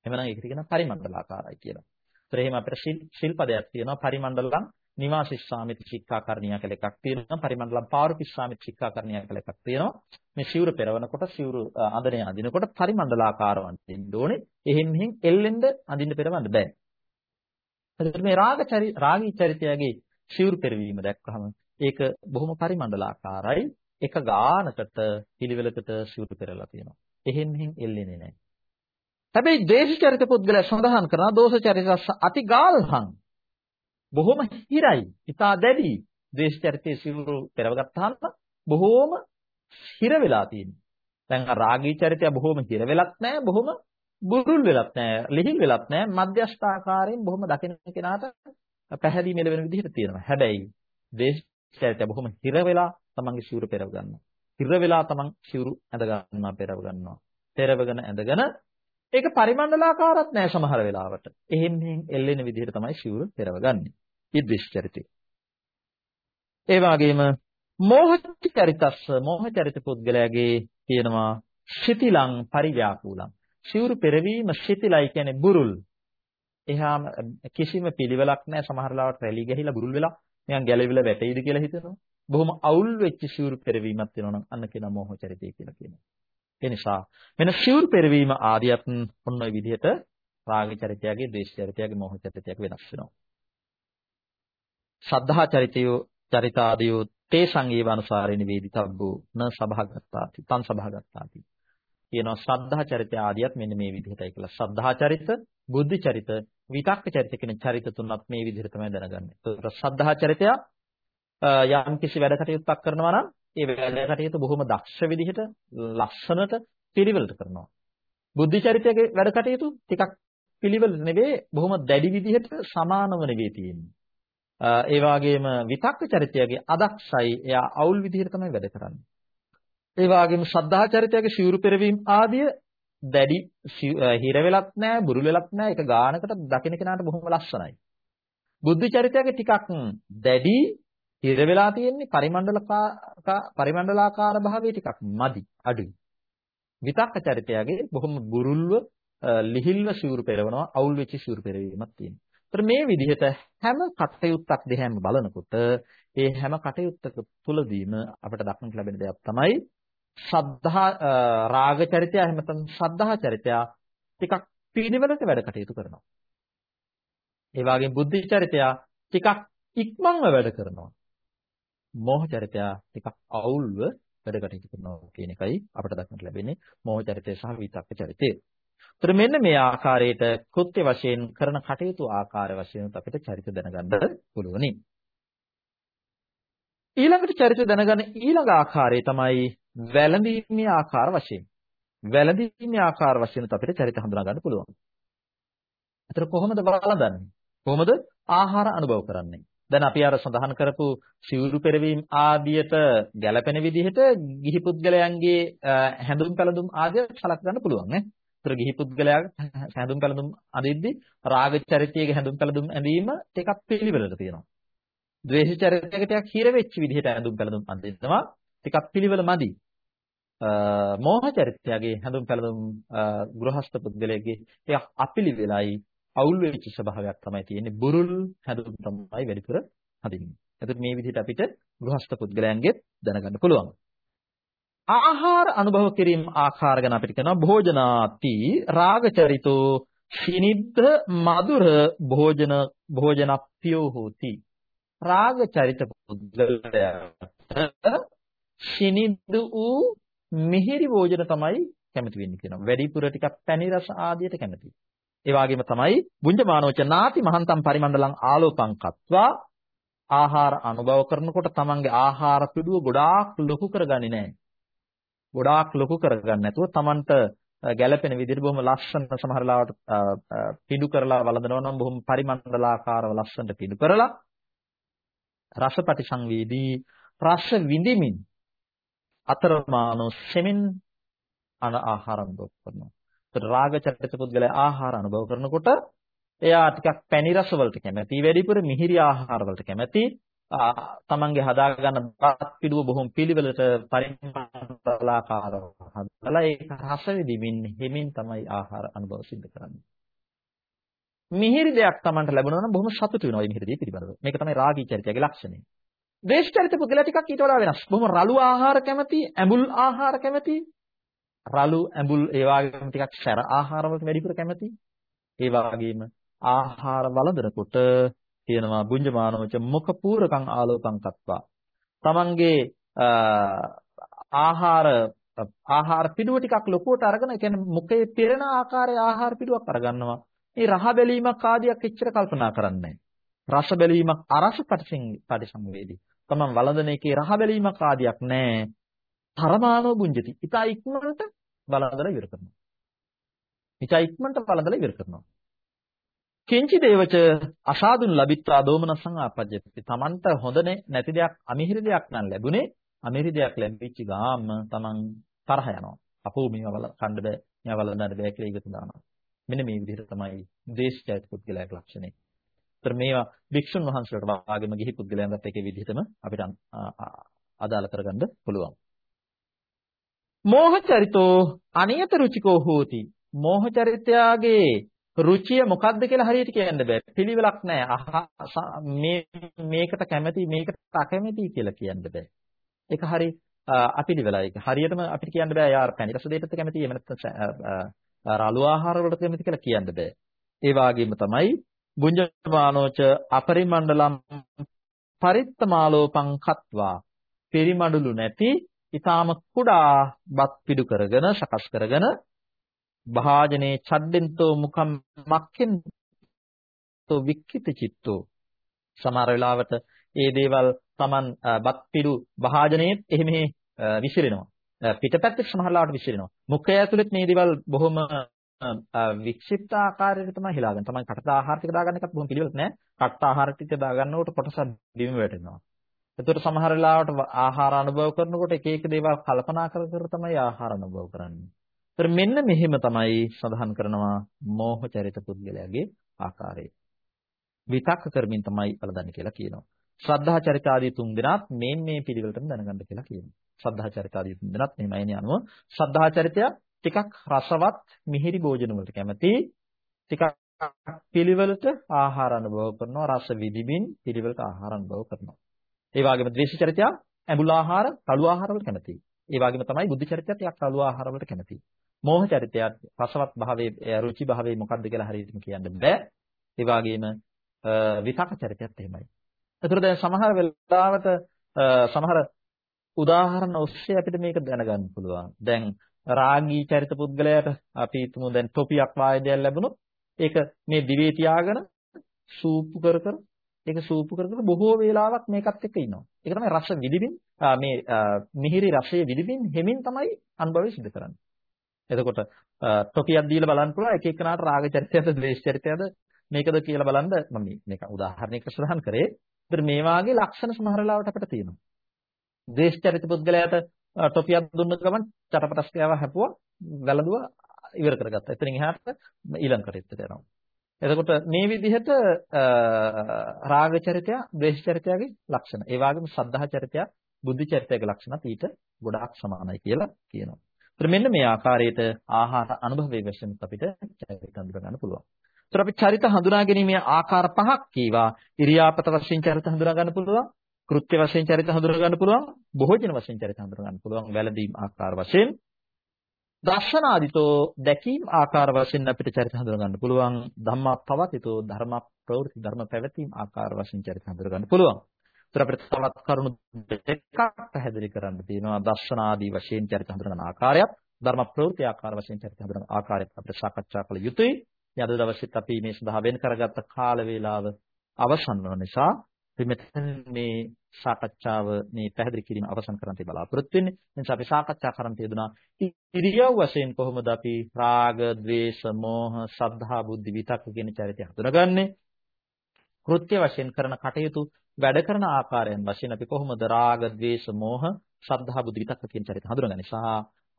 එහෙමනම් ඒකට කියනවා පරිමණ්ඩලාකාරයි කියලා. ඒතර එහෙම අපිට ශිල්පදයක් තියෙනවා පරිමණ්ඩලම් නිවාසිස්සාමිත ශික්ෂාකරණිය කියලා එකක් තියෙනවා. පරිමණ්ඩලම් පාරුපිස්සාමිත ශික්ෂාකරණිය කියලා එකක් තියෙනවා. මේ සිවුර පෙරවනකොට සිවුරු අඳිනේ අඳිනකොට පරිමණ්ඩලාකාරවන් දෙන්න ඕනේ. එහෙන් මෙහෙන් එල්ලෙන්න අඳින්න පෙරවන්න බෑ. එතකොට මේ රාගචරි රාගී චරිතයගේ සිවුරු පෙරවීම දැක්කහම ඒක බොහොම පරිමණ්ඩලාකාරයි. එක ගානකට පිළිවෙලකට සිවුරු පෙරලා තියෙනවා. එහෙන් මෙහෙන් එල්ලෙන්නේ නැහැ හැබැයි දේශ චරිත පුද්ගලයා සඳහන් කරනවා දෝෂ චරිතස්ස අති ගාල්හං. බොහොම හිරයි. ඉතා දැඩි. ද්වේෂ චරිතයේ සිවුරු පෙරවගත්තාම බොහොම හිර වෙලා තියෙනවා. දැන් අර රාගී චරිතය බොහොම හිර වෙලක් නැහැ, බොහොම බුරුල් වෙලක් නැහැ, ලිහිල් වෙලක් නැහැ. මධ්‍යස්ථාකාරයෙන් බොහොම දකින කෙනාට පැහැදිලි මෙල වෙන විදිහට තියෙනවා. හැබැයි ද්වේෂ චරිතය බොහොම හිර වෙලා තමන්ගේ සිවුරු පෙරව ගන්නවා. හිර වෙලා තමන් සිවුරු ඇඳ ගන්නවා, පෙරව ගන්නවා. පෙරවගෙන ඇඳගෙන ඒක පරිමණ්ඩලාකාරත් නෑ සමහර වෙලාවට. එහෙන් මෙහෙන් එල්ලෙන විදිහට තමයි සිවුර පෙරවගන්නේ. ඉද්දිශ චරිතය. ඒ වගේම මෝහ චරිතස්ස මෝහ චරිත පුද්ගලයාගේ කියනවා ශිතිලං පරිව්‍යාකූලං. සිවුරු පෙරවීම ශිතිලයි කියන්නේ බුරුල්. එහාම කිසිම පිළිවෙලක් නැහැ සමහර ලාවට රැලි ගහිලා බුරුල් වෙලා නිකන් ගැලවිලා වැටෙයිද කියලා හිතනවා. බොහොම අවුල් වෙච්ච සිවුරු පෙරවීමක් වෙනවා නම් අන්න කියන මෝහ චරිතය කියලා කියනවා. ඒ නිසා වෙන සිවුරු පෙරවීම ආදියත් ඔන්න ඔය විදිහට රාග චරිතයගේ, ද්වේෂ චරිතයගේ, මෝහ චරිතයගේ වෙනස් වෙනවා. ශ්‍රද්ධා චරිතයෝ චරිතාදියෝ තේ සංගීව අනුසාරේ නිවේදිතබ්බෝ න සභාගතාති තන් සභාගතාති කියනවා ශ්‍රද්ධා චරිත ආදියත් මෙන්න මේ විදිහටයි කියලා ශ්‍රද්ධා චරිත බුද්ධ චරිත විතක්ක චරිත කියන චරිත තුනක් මේ විදිහට තමයි දැනගන්නේ. ඒතර ශ්‍රද්ධා චරිතය යම් කිසි වැඩ කටයුත්තක් කරනවා නම් ඒ වැඩ කටයුතු බොහොම දක්ෂ විදිහට ලස්සනට පිළිවෙලට කරනවා. බුද්ධ චරිතයේ වැඩ කටයුතු ටිකක් පිළිවෙල නෙවෙයි බොහොම දැඩි විදිහට සමානව නෙවෙයි තියෙන්නේ. ඒ වගේම විතක්ක චරිතයගේ අදක්ෂයි එයා අවුල් විදිහට තමයි වැඩ කරන්නේ. ඒ වගේම ශ්‍රද්ධා චරිතයගේ සිවුරු පෙරවීම ආදිය දැඩි හිර වෙලක් නැහැ, බුරු වෙලක් නැහැ. ඒක ගානකට දකින්න කෙනාට බොහොම ලස්සනයි. බුද්ධ චරිතයගේ ටිකක් දැඩි හිර වෙලා තියෙන්නේ පරිමණ්ඩලකා පරිමණ්ඩලාකාර භාවයේ ටිකක් මදි අඩුයි. විතක්ක චරිතයගේ බොහොම බුරුල්ව ලිහිල්ව සිවුරු පෙරවනවා අවුල් වෙච්ච සිවුරු පෙරවීමක් තියෙනවා. ඒතර මේ විදිහට හැම කටයුත්තක් දිහාම බලනකොට ඒ හැම කටයුත්තක තුලදීම අපිට දක්නට ලැබෙන දෙයක් තමයි ශ්‍රද්ධා රාග චරිතය එහෙම නැත්නම් ශ්‍රද්ධා චරිතය ටිකක් පිළිවෙලට වැඩ කටයුතු කරනවා. ඒ වගේම බුද්ධි චරිතය ටිකක් ඉක්මන්ව වැඩ කරනවා. මෝහ චරිතය ටිකක් අවුල්ව වැඩ කටයුතු කරනවා කියන එකයි අපිට දක්නට ලැබෙන්නේ මෝහ චරිතය සහ විතක්ක චරිතය. ඒතර මෙන්න මේ ආකාරයට කෘත්‍ය වශයෙන් කරන කටයුතු ආකාර වශයෙන් අපිට චරිත දැනගන්න පුළුවනි. ඊළඟට චරිත දැනගන්න ඊළඟ ආකාරය තමයි වැළඳීමේ ආකාර වශයෙන්. වැළඳීමේ ආකාර වශයෙන් අපිට චරිත හඳුනා ගන්න පුළුවන්. ඒතර කොහොමද වළඳන්නේ? කොහොමද ආහාර අනුභව කරන්නේ? දැන් අපි අර සඳහන් කරපු සිවුරු පෙරවීම ආදියට ගැළපෙන විදිහට ගිහි පුද්ගලයන්ගේ හැඳුම් පැළඳුම් ආදිය සලක ගන්න පුළුවන් නේ. ඒතර ගිහි පුද්ගලයාගේ හැඳුම් පැළඳුම් අඳිද්දි රාග චරිතයේ හැඳුම් පැළඳුම් ඇඳීම ටිකක් පිළිවෙලට තියෙනවා. ද්වේෂ චරිතයකට ටිකක් හිර වෙච්ච විදිහට හැඳුම් පැළඳුම් අඳිනවා ටිකක් පිළිවෙල මදි. මෝහ චරිතයගේ හැඳුම් පැළඳුම් ගෘහස්ත පුද්ගලයාගේ ටිකක් අපිළිවෙලයි අවුල් වෙච්ච ස්වභාවයක් තමයි තියෙන්නේ. බුරුල් හැඳුම් තමයි වැඩිපුර හඳින්නේ. එතකොට මේ විදිහට අපිට ගෘහස්ත පුද්ගලයන්ගේ දැනගන්න පුළුවන්. ආහාර අනුභව කිරීම ආකාර ගැන අපිට කියනවා භෝජනාති රාගචරිතෝ සිනිද්ද මధుර භෝජන භෝජනප්පියෝ හෝති රාගචරිත පුද්ගලයාට සිනිද්ද වූ මිහිරි භෝජන තමයි කැමති වෙන්නේ කියනවා වැඩිපුර ටිකක් පැණි රස ආදියට කැමති ඒ වගේම තමයි බුඤ්ජමානෝච නාති මහන්තම් පරිමණ්ඩලං ආලෝපං කତ୍වා ආහාර අනුභව කරනකොට තමන්ගේ ආහාර පිටුව ගොඩාක් ලොකු කරගන්නේ නැහැ ගොඩාක් ලොකු කරගන්න නැතුව Tamanට ගැළපෙන විදිහට බොහොම ලස්සන සමහර ලාවට පිඩු කරලා වළඳනවා නම් බොහොම පරිමණ්ඩලාකාරව ලස්සනට පිඩු කරලා රසපටි සංවේදී රස විඳිමින් අතරමානෝ සෙමින් අන ආහාර අනුභව කරනවා. ඒතර රාග චරිත පුද්ගලයා ආහාර අනුභව කරනකොට එයා ටිකක් පැණි රස වලට කැමැති, වැඩිපුර මිහිරි ආහාර වලට කැමැති, තමන්ගේ හදාගන්න බත් පිළිව බොහොම පිළිවෙලට පරිමාණාකාරව හදලා ඒක රස විදිමින් හිමින් තමයි ආහාර අනුභව සිද්ධ කරන්නේ. මිහිරි දෙයක් තමන්ට ලැබුණා නම් බොහොම සතුටු වෙනවා මේ මිහිරි දේ පිළිබඳව. මේක තමයි රාගී චරිතයගේ ලක්ෂණය. ද්වේෂ චරිත පුද්ගලයා ටිකක් ඊට වඩා වෙනස්. බොහොම රළු ආහාර කැමති, ඇඹුල් ආහාර කැමති. රළු ඇඹුල් ඒ වගේම ටිකක් සැර ආහාර වලට වැඩිපුර කැමති. ඒ වගේම ආහාර වළඳනකොට කියනවා බුඤ්ජමානෝච මුඛ පූරකං ආලෝකං කତ୍වා. තමන්ගේ ආහාර ආහාර පිටුව ටිකක් ලොකුවට අරගෙන ඒ කියන්නේ මුඛයේ පිරෙන ආකාරයේ ආහාර පිටුවක් අරගන්නවා. මේ රහ බැලීමක් ආදියක් එච්චර කල්පනා කරන්නේ රස බැලීමක් අරස පරිසංවේදී. තමන් වළඳන එකේ රහ බැලීමක් ආදියක් නැහැ. තරමානෝ බුඤ්ජති. ඉතා ඉක්මනට වළඳලා ඉවර කරනවා. ඉතා ඉක්මනට වළඳලා ඉවර කරනවා. කිංචි දේවච අසාදුන් ලැබිත්වා දෝමනසං ආපජ්ජති. Tamanට හොඳ නැති දෙයක් අමිහිරි දෙයක් නම් ලැබුණේ අමිහිරි දෙයක් ලැබිච්ච ගාම Taman තරහ යනවා. අපෝ මේවල කන්න බෑ. මේවල නඩ බෑ කියලා ඉවත දානවා. මෙන්න මේ විදිහට තමයි දේශචෛත පුද්ගලයාගේ ලක්ෂණය. ඒතර මේවා භික්ෂුන් වහන්සේලාට වාගේම ගිහි පුද්ගලයන්ගත් එකේ විදිහටම අපිට අදාළ කරගන්න පුළුවන්. මෝහ චරිතෝ අනියත රුචිකෝ හෝති. මෝහ චරිතයාගේ රුචිය මොකක්ද කියලා හරියට කියන්න බෑ. පිළිවෙලක් නැහැ. මේ මේකට කැමති මේකට අකමැති කියලා කියන්න බෑ. ඒක හරි අපිළිවෙලයි. හරියටම අපිට කියන්න බෑ යාර පැණි රස දෙයකට කැමති එහෙම නැත්නම් රළු ආහාර වලට කැමති කියලා කියන්න බෑ. ඒ වගේම තමයි බුඤ්ජමානෝච අපරිමණ්ඩලම් පරිත්තමාලෝපං කତ୍වා පරිමඩලු නැති ඊටාම කුඩා බත් පිඩු කරගෙන සකස් කරගෙන භාජනේ චද්දෙන්තෝ මුඛම් මක්කෙන්තෝ වික්කිත චිත්තෝ සමහර වෙලාවට ඒ දේවල් Taman බත් පිළු භාජනයේත් එහෙම විසිරෙනවා පිටපැත්තේ සමහර වෙලාවට විසිරෙනවා මුඛය ඇතුළෙත් මේ දේවල් බොහොම වික්ෂිප්ත ආකාරයට තමයි හිලාගන්න. තමයි කටට ආහාර ටික දාගන්න එකත් බොහොම පිළිවෙලක් නෑ. කටට ආහාර ටික දාගන්නකොට කොටසක් බිම වැටෙනවා. එතකොට සමහර වෙලාවට ආහාර අනුභව කරනකොට එක එක දේවල් කල්පනා කර කර තමයි ආහාර අනුභව කරන්නේ. ඒතර මෙන්න මෙහෙම තමයි සඳහන් කරනවා මෝහ චරිත පුද්ගලයාගේ ආකාරය. විතක්ක කරමින් තමයි බලදන්නේ කියලා කියනවා. ශ්‍රද්ධා චරිත ආදී තුන් දෙනාත් මේ මේ පිළිවෙලටම දැනගන්න කියලා කියනවා. ශ්‍රද්ධා චරිත ආදී තුන් දෙනාත් මෙහෙමයි අනුව ශ්‍රද්ධා චරිතය ටිකක් රසවත් මිහිරි භෝජන වලට කැමති. ටිකක් පිළිවෙලට ආහාර අනුභව කරනවා. රස විදිමින් පිළිවෙලට ආහාර අනුභව කරනවා. ඒ වගේම ද්වේෂ චරිතය ඇඹුල් ආහාර, කළු ආහාර වලට කැමතියි. ඒ වගේම තමයි බුද්ධ චරිතයත් ටිකක් කළු ආහාර වලට කැමතියි. මෝහ චරිතයත් රසවත් භාවයේ රුචි භාවයේ මොකක්ද කියලා හරියටම කියන්න බෑ. ඒ වගේම විතක චරිතයත් එහෙමයි. ඒතර දැන් සමහර වෙලාවට සමහර උදාහරණ ඔස්සේ අපිට මේක දැනගන්න පුළුවන්. දැන් රාගී චරිත පුද්ගලයාට අපි හිතමු දැන් ටොපියක් වායදයක් ලැබුණොත් ඒක මේ දිවේ තියාගෙන සූප්පු කර කර ඒක සූප්පු කර කර බොහෝ වේලාවක් මේකත් එක්ක ඉන්නවා. ඒක තමයි රස විදිමින් මේ මිහිරි රසයේ විදිමින් හෙමින් තමයි අනුභවය සිදු කරන්නේ. එතකොට ටොපියක් දීලා බලන්න පුළුවන් එක එකනාට රාග චරිතයද ද්වේෂ චරිතයද මේකද කියලා බලන්න මම මේක උදාහරණයක සඳහන් කරේ. ඒතර මේ වාගේ ලක්ෂණ සමහර වෙලාවට අපිට තියෙනවා. ද්වේෂ චරිත පුද්ගලයාට ටොපියක් දුන්න ගමන් චටපටස්කයාව හැපුවා වැළඳුවා ඉවර කරගත්තා. එතනින් එහාට ඊළඟ කටයුත්තට යනවා. එතකොට මේ විදිහට රාග චරිතය, ද්වේෂ චරිතයගේ ලක්ෂණ. ඒ වගේම සද්ධා චරිතය, බුද්ධ චරිතයගේ ලක්ෂණත් ඊට ගොඩාක් සමානයි කියලා කියනවා. ඒත් මෙන්න මේ ආකාරයට ආහාර අනුභවයේ වශයෙන් අපිට චරිත හඳුනා ගන්න පුළුවන්. ඒත් අපි චරිත හඳුනා ගැනීමේ ආකාර පහක් කීවා. ඉරියාපත වශයෙන් චරිත හඳුනා ගන්න පුළුවන්. කෘත්‍ය වශයෙන් චරිත හඳුනා ගන්න පුළුවන්. බොහෝජන වශයෙන් චරිත හඳුනා ගන්න පුළුවන්. වැළඳීම් ආකාර වශයෙන් දර්ශනාදිතෝ දැකීම් ආකාර වශයෙන් අපිට චරිත හඳුනා ගන්න පුළුවන් ධම්මපවතිතෝ ධර්ම ප්‍රවෘත්ති ධර්ම පැවතීම් ආකාර වශයෙන් චරිත හඳුනා ගන්න පුළුවන්. ඒතර අපිට තවත් කරුණු දෙකක් පැහැදිලි කරන්න තියෙනවා දර්ශනාදී වශයෙන් චරිත හඳුනා ගන්න ආකාරයත් ධර්ම ප්‍රවෘත්ති ආකාර වශයෙන් චරිත හඳුනා ගන්න ආකාරයත් අපිට සාකච්ඡා කළ යුතුයි. අද දවසෙත් අපි මේ සඳහා වෙන් කරගත්ත කාල වේලාව අවසන් වන නිසා අපි මෙතන මේ සාකච්ඡාව මේ පැහැදිලි කිරීම අවසන් කරන්ට බලාපොරොත්තු වෙන්නේ. එනිසා අපි සාකච්ඡා කරන්ට යෙදුනා ඉරියව් වශයෙන් කොහොමද අපි රාග, ద్వේෂ, මෝහ, සද්ධා, බුද්ධි, විතක්ක කියන චරිත හඳුනගන්නේ? කෘත්‍ය වශයෙන් කරන කටයුතු වැඩ කරන ආකාරයන් වශයෙන් අපි කොහොමද රාග, ద్వේෂ, මෝහ, සද්ධා, බුද්ධි, විතක්ක කියන චරිත හඳුනගන්නේ? සහ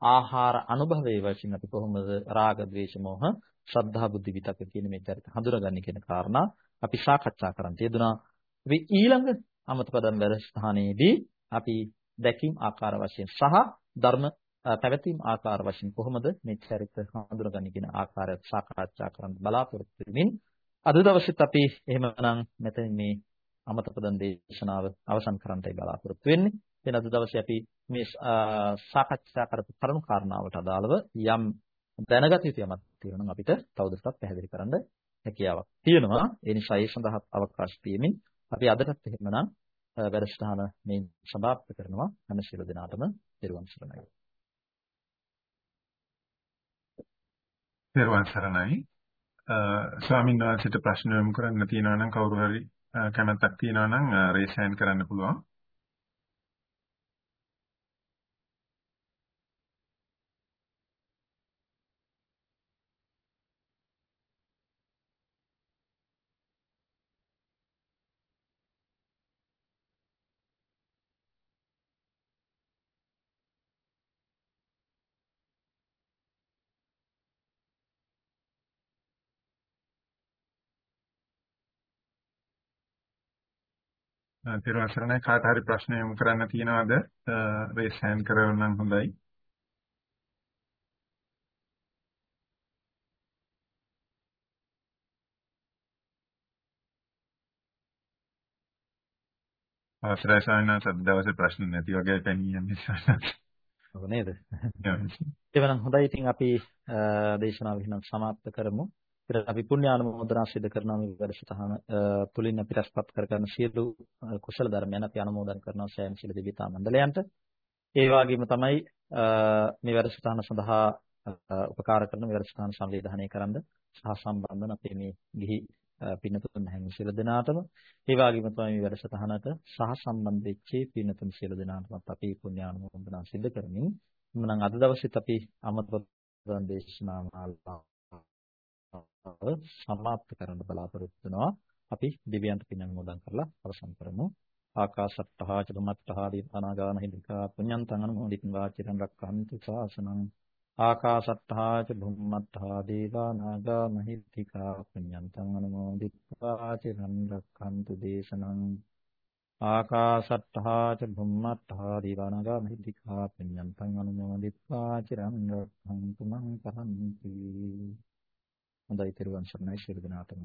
ආහාර අනුභවයේ වශයෙන් අපි කොහොමද රාග, ద్వේෂ, මෝහ, සද්ධා, බුද්ධි, විතක්ක කියන මේ චරිත හඳුනගන්නේ කියන කාරණා අපි සාකච්ඡා කරන්ට යෙදුනා. ඊළඟ අමතපදම් වැඩසටහනේදී අපි දැකීම් ආකාර වශයෙන් සහ ධර්ම පැවතීම් ආකාර වශයෙන් කොහොමද මේ චරිත හඳුනගන්නේ කියන ආකාරය සාකච්ඡා කරන්න බලාපොරොත්තු වෙමින් අද දවසෙත් අපි එහෙමනම් මෙතන මේ අමතපදම් දේශනාව අවසන් කරන්නයි බලාපොරොත්තු වෙන්නේ. එන අද දවසේ අපි මේ සාකච්ඡා කරපු කරුණු කාරණාවට අදාළව යම් දැනගත යුතු යමක් තියෙනවා නම් අපිට තවදුරටත් පැහැදිලි කරන්න හැකියාවක් තියෙනවා. ඒ නිසා ඒ සඳහා අවකාශ දීමින් අපි අදටත් එහෙමනම් වැඩසටහන මේ සමාප්ත කරනවා හැම සියලු දෙනාටම පෙරවන් සරණයි. පෙරවන් සරණයි. ස්වාමීන් වහන්සේට ප්‍රශ්න යොමු කරන්න තියෙනවා නම් කවුරු හරි කැමැත්තක් තියෙනවා නම් රේස් හෑන්ඩ් කරන්න පුළුවන්. තිරුවන් සරණයි කාට හරි ප්‍රශ්න යොමු කරන්න තියනවාද? රේස් හෑන්ඩ් කරවන්නම් හොඳයි. ආශ්‍රය සායනා සද්දවසේ ප්‍රශ්න නැති වගේ පෙනී යන්නේ සායනා. නේද? එවනම් හොඳයි ඉතින් අපි දේශනාව එහෙනම් සමාප්ත කරමු. ඊට අපි පුණ්‍යානුමෝදනා සිදු කරනවා මේ වැඩසටහන තුලින් අපි රැස්පත් කරගන්න සියලු කුසල ධර්මයන් අපි අනුමෝදන් කරනවා සෑම සියලු දෙවිතා මණ්ඩලයන්ට. ඒ වගේම තමයි මේ වැඩසටහන සඳහා උපකාර කරන මේ වැඩසටහන සංවිධානය කරන්න සහ සම්බන්ධන අපේ මේ ගිහි පින්නතුන් හැම සියලු දෙනාටම ඒ වගේම තමයි මේ වැඩසටහනට සහ සම්බන්ධ වෙච්ච පින්නතුන් සියලු දෙනාටමත් අපි පුණ්‍යානුමෝදනා සිදු කරමින් මම අද දවසේත් අපි අමතක දේශනා මාලාව සමාප්ත කරන්න බලාපොරොත්තු වෙනවා. අපි දිව්‍යන්ත පින් අනුමෝදන් කරලා අවසන් කරමු. ආකාශත්තා චුම්මත්තා දීපනාගාන හිමිකා පුඤ්ඤන්තං අනුමෝදිතං වාචිරං රක්ඛන්තු ශාසනං. ආකාශත්තා චුම්මත්තා දේවානාගා මහිත්‍තිකා පුඤ්ඤන්තං අනුමෝදිතං වාචිරං රක්ඛන්තු දේශනං. ආකාශත්තා ච භුම්මත්තා දීවානාගා මහිද්దికා පුඤ්ඤන්තං අනුමෝදිත්වා චිරං රක්ඛන්තු මං පරන්ති හොඳයි තිරුවන් සරණයි ශිරු දිනාටම.